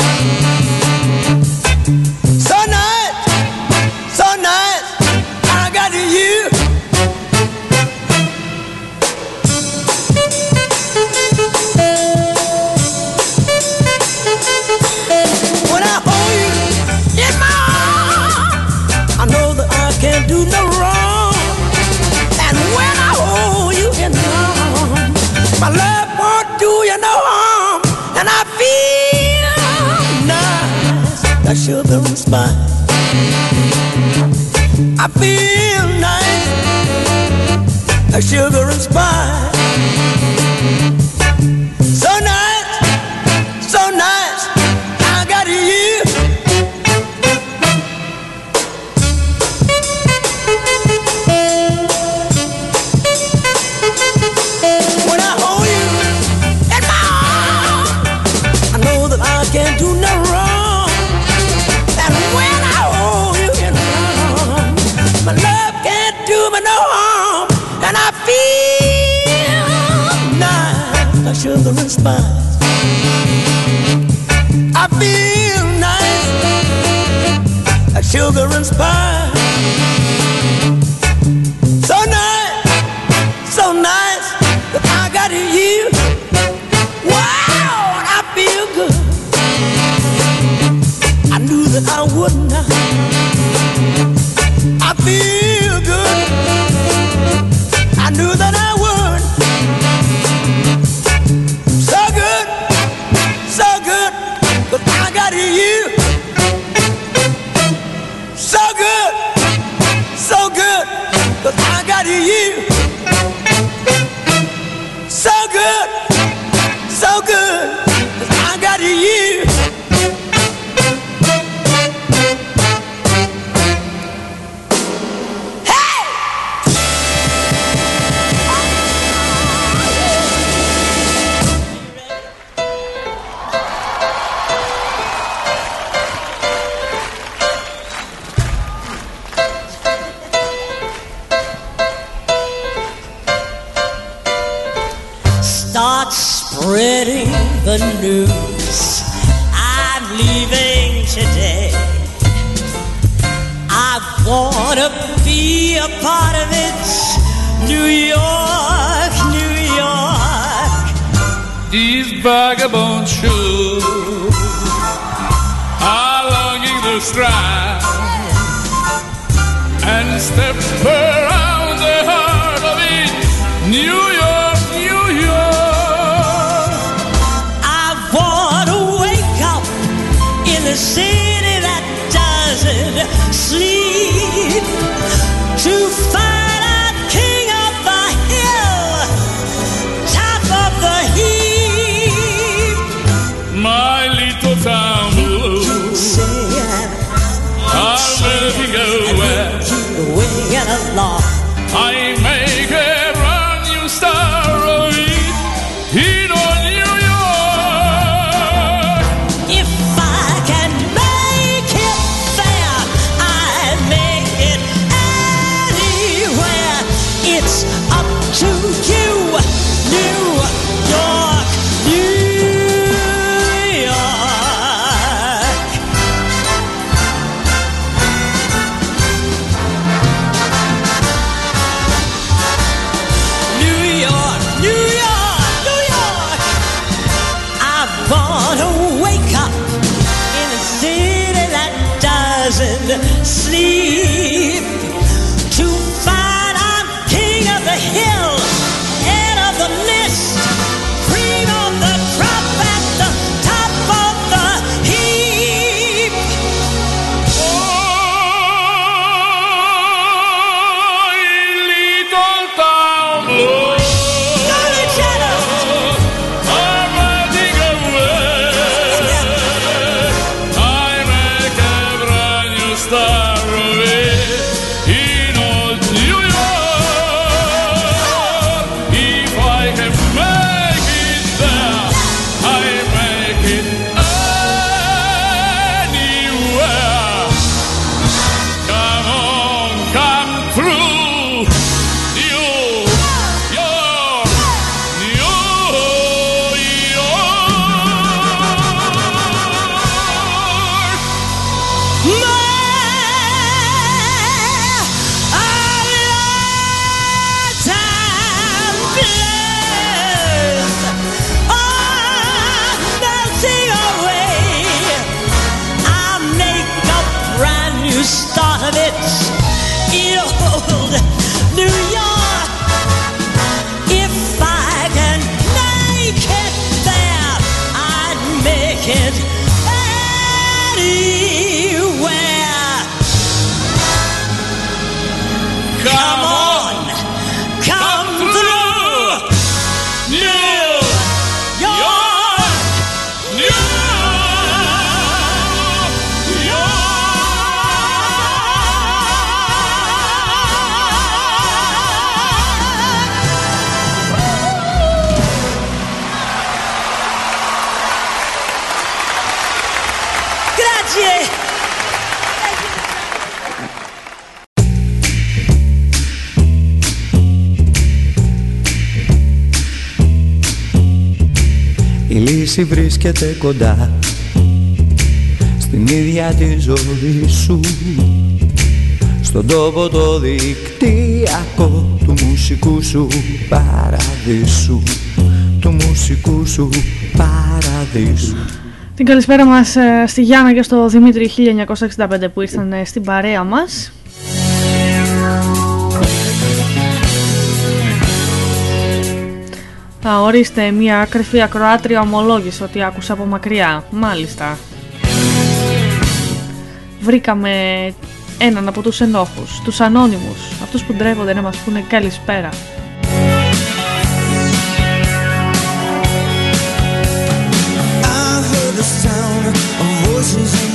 F: children's spine. I feel nice, a sugar and spice. response. I feel nice, like sugar and spice.
I: wanna be a part of it. New York, New York.
J: These vagabond shoes are longing to stride and step around the heart of it. New York, New York.
I: I wanna wake up in the city.
K: Λύση βρίσκεται κοντά Στην ίδια τη ζωή σου Στον τόπο το δικτυακό Του μουσικού σου παραδείσου Του μουσικού σου παραδείσου
A: Την καλησπέρα μας ε, στη Γιάννα και στο Δημήτρη 1965 που ήρθαν ε, στην παρέα μας. Α, ορίστε, μια κρυφή ακροάτρια ομολόγησε ότι άκουσα από μακριά. Μάλιστα. Βρήκαμε έναν από τους ενόχους, τους ανώνυμους, αυτούς που ντρέπονται να μας πούνε καλησπέρα.
L: I heard the sound of voices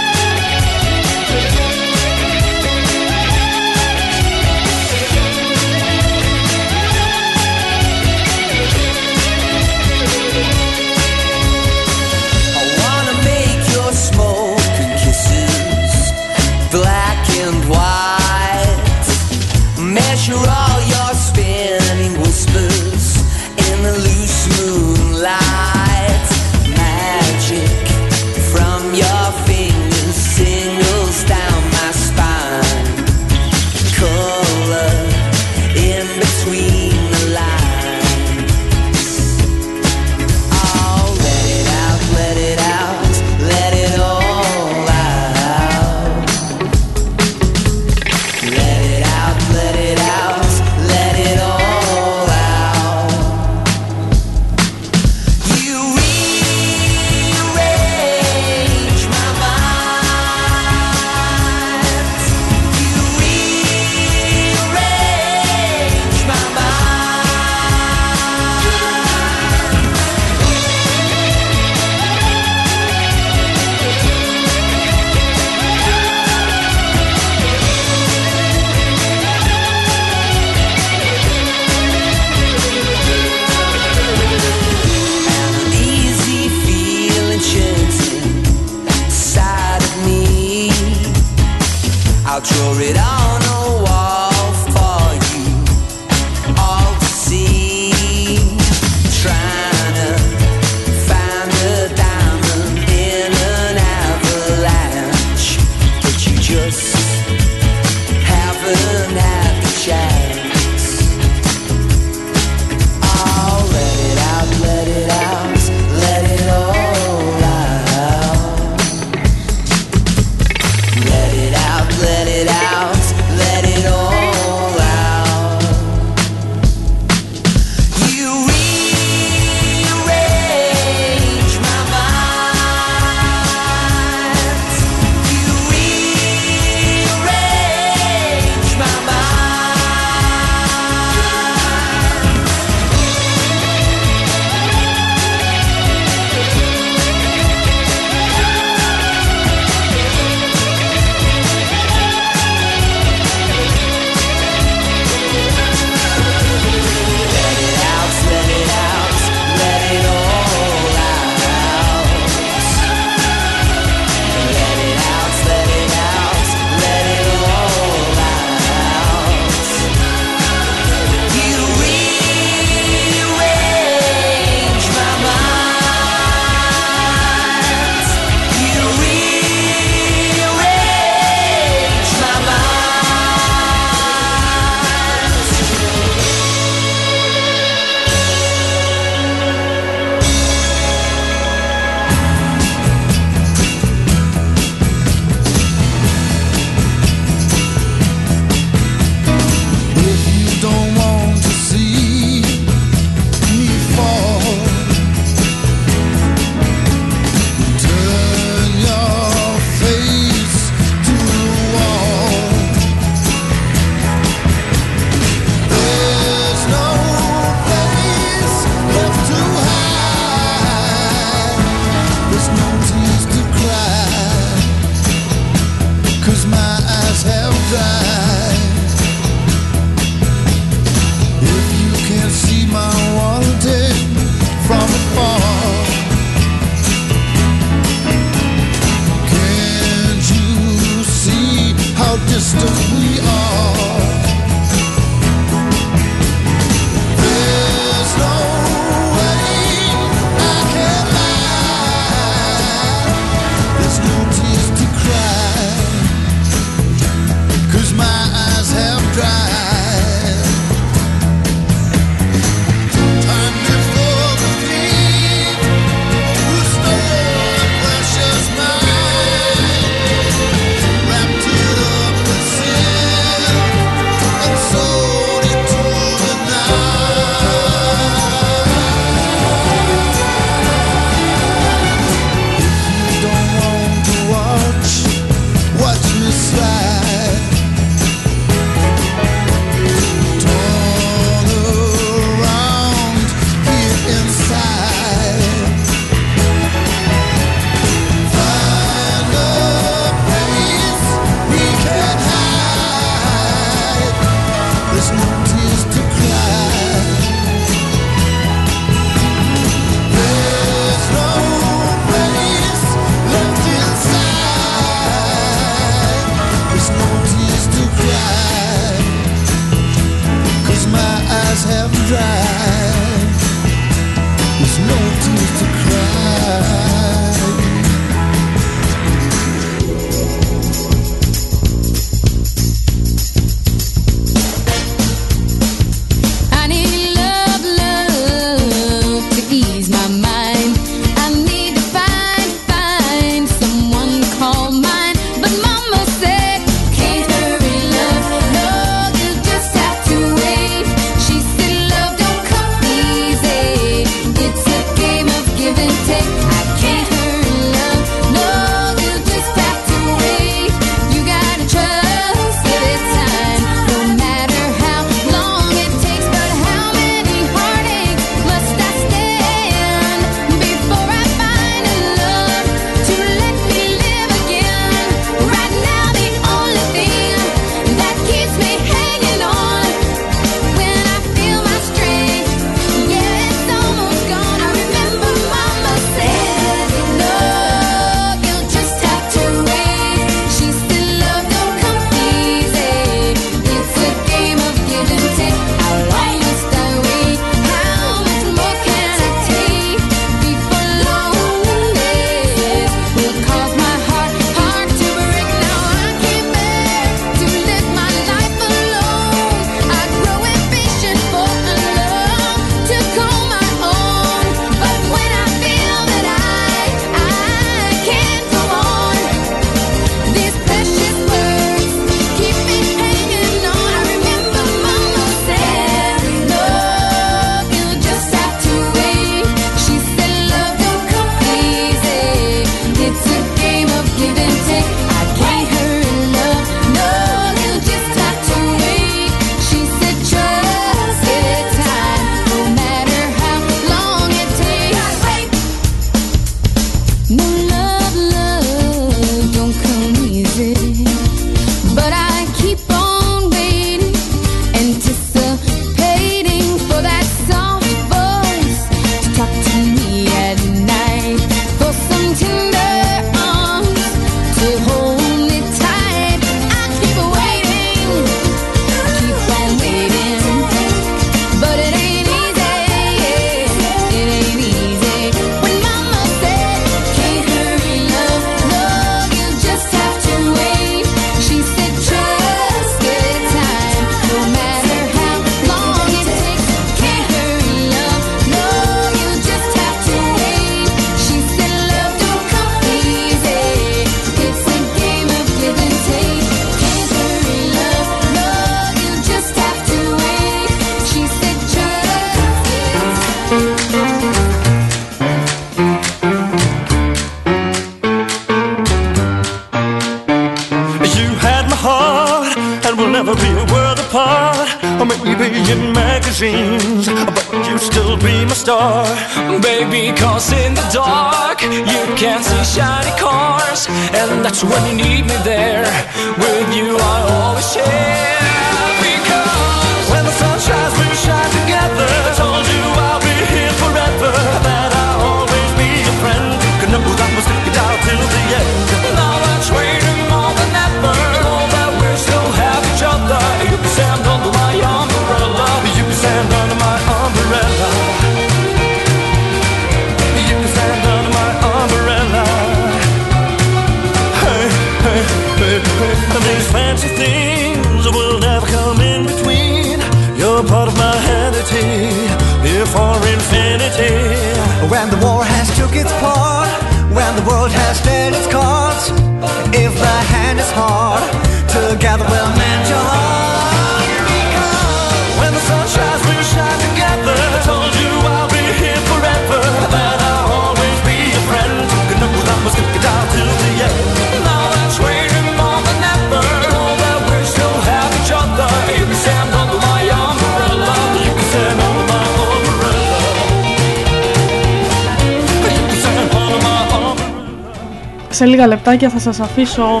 A: Και θα σας αφήσω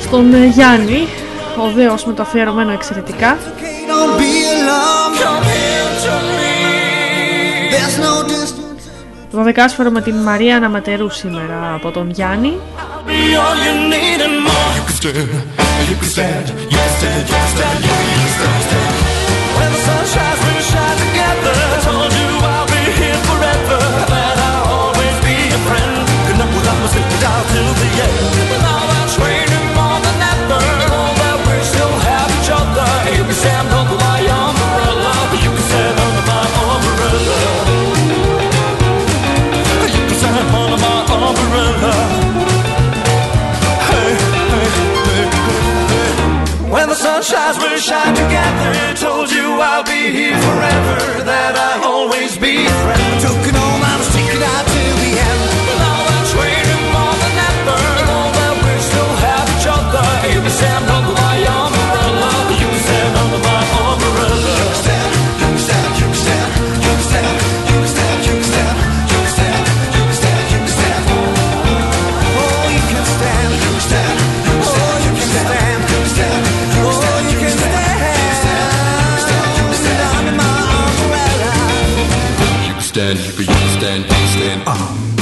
A: στον ε, Γιάννη, ο με το αφιερωμένο εξαιρετικά. Το 12 με την Μαρία Αναματερού σήμερα από τον Γιάννη. till the end.
M: Now raining more than ever. That we still have each other. You can stand under my umbrella,
A: you can stand under my umbrella. You can stand under my umbrella. Hey, hey, hey,
N: When the
A: sun shines, we'll shine together. Told you I'll be here forever. That I'll always be
M: friends. stand,
A: you can stand, stand, stand.
K: Uh.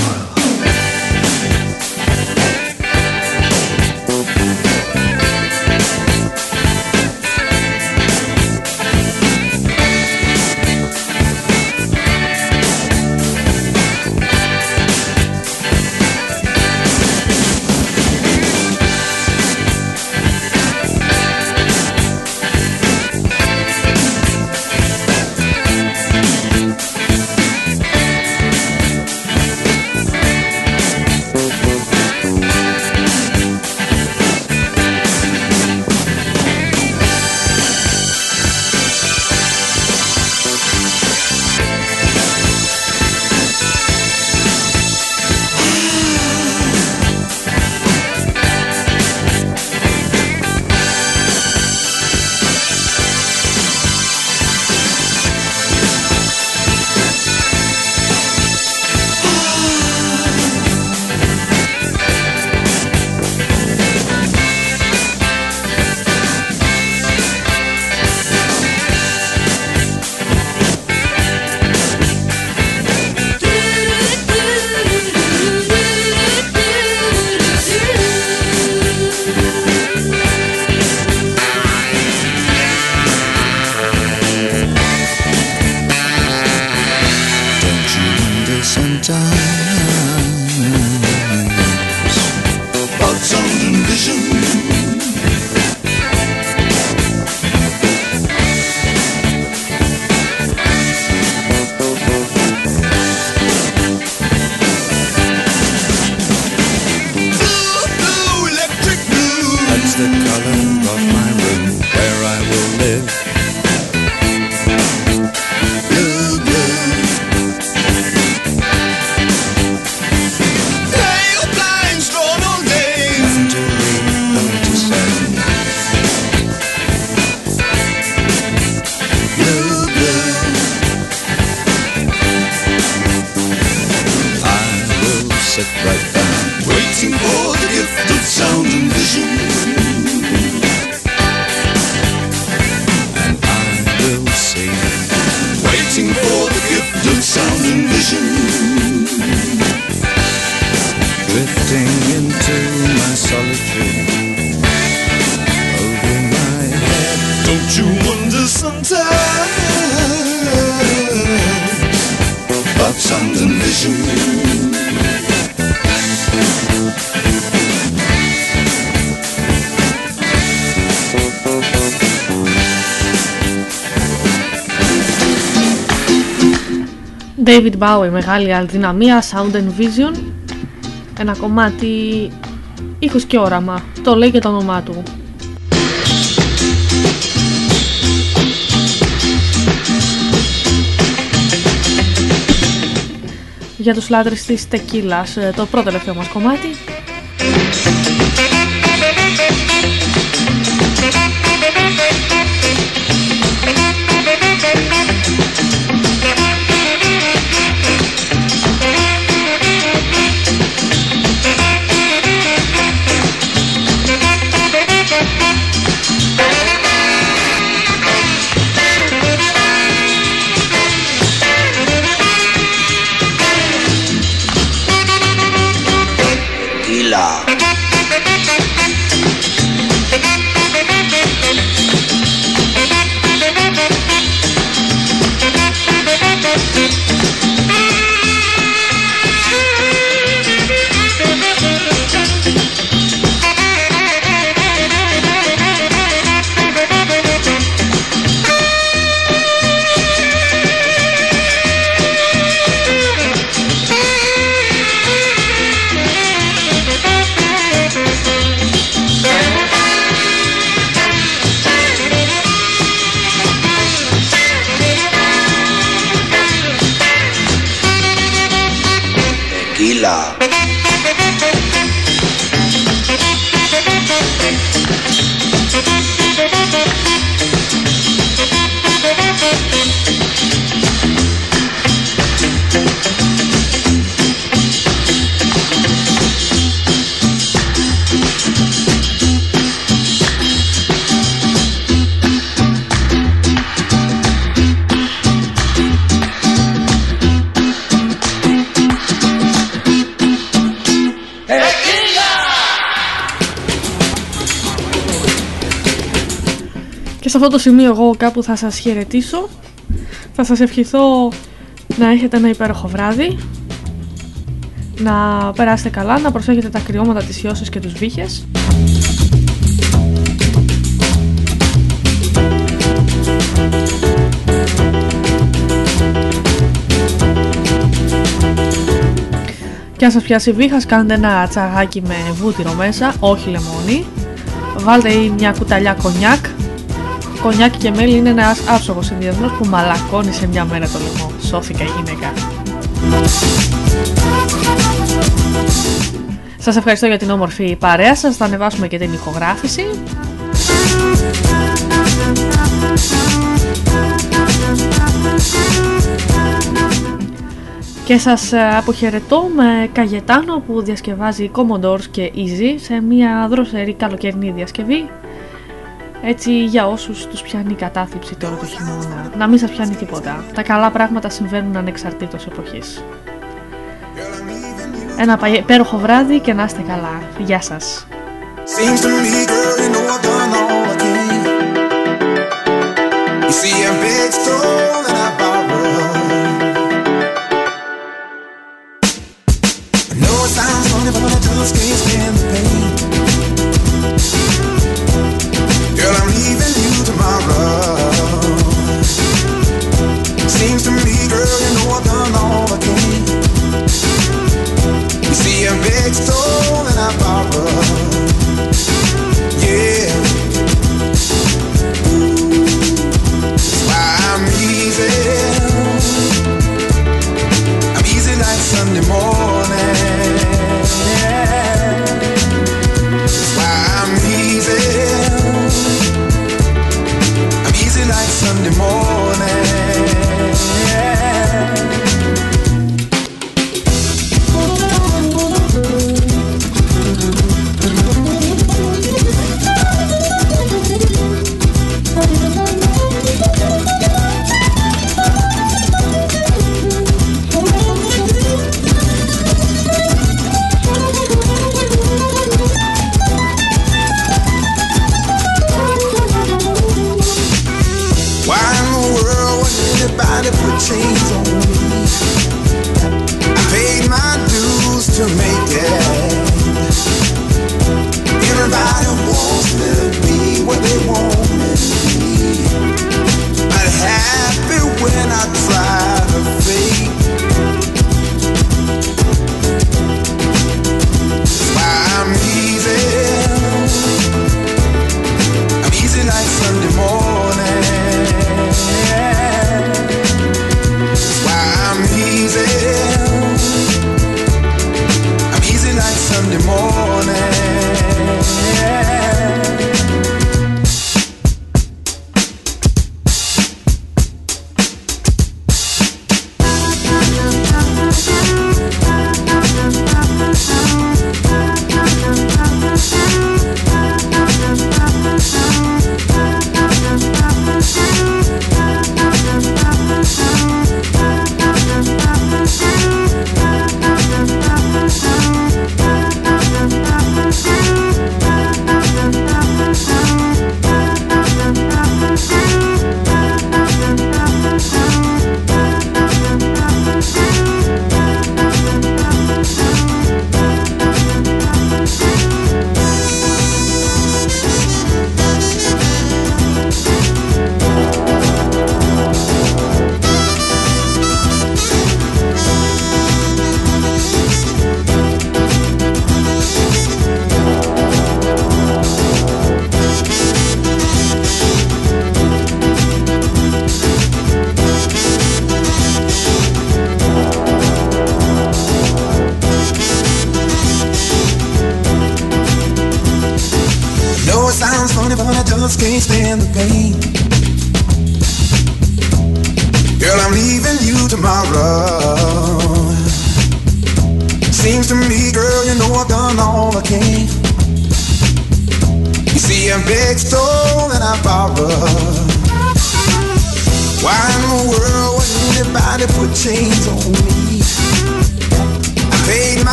K: Μεγάλη αλδυναμία, Sound and Vision. Ένα κομμάτι ήχος και όραμα, το λέει και το όνομά του. Για τους λάτρεις της τεκίλας, ε, το πρώτο τελευταίο μας κομμάτι,
A: σημείο εγώ κάπου θα σας χαιρετήσω. Θα σας ευχηθώ να έχετε ένα υπέροχο βράδυ. Να περάσετε καλά, να προσέχετε τα κρυώματα, τις ιώσεις και τους βύχες. Και αν σας πιάσει βήχας κάντε ένα τσαγάκι με βούτυρο μέσα, όχι λεμόνι. Βάλτε ή μια κουταλιά κονιάκ. Κονιάκ και μέλι είναι ένας άψογος συνδυασμός που μαλακώνει σε μια μέρα το λαιμό. Σώθηκα η γυναίκα. Σας ευχαριστώ για την όμορφη παρέα σας. Θα ανεβάσουμε και την ηχογράφηση. Και σας ε, αποχαιρετώ με Καγετάνο που διασκευάζει Commodores και Easy σε μια δροσερή καλοκαιρινή διασκευή έτσι για όσους τους πιάνει η κατάθλιψη τώρα το χειμώνα. Να μην σας πιάνει τίποτα. Τα καλά πράγματα συμβαίνουν ανεξαρτήτως εποχής. Ένα παγε- υπέροχο βράδυ και να είστε καλά. Γεια σας.
O: Seems to me, girl, you know I've done all I can. You see, I beg, to make it.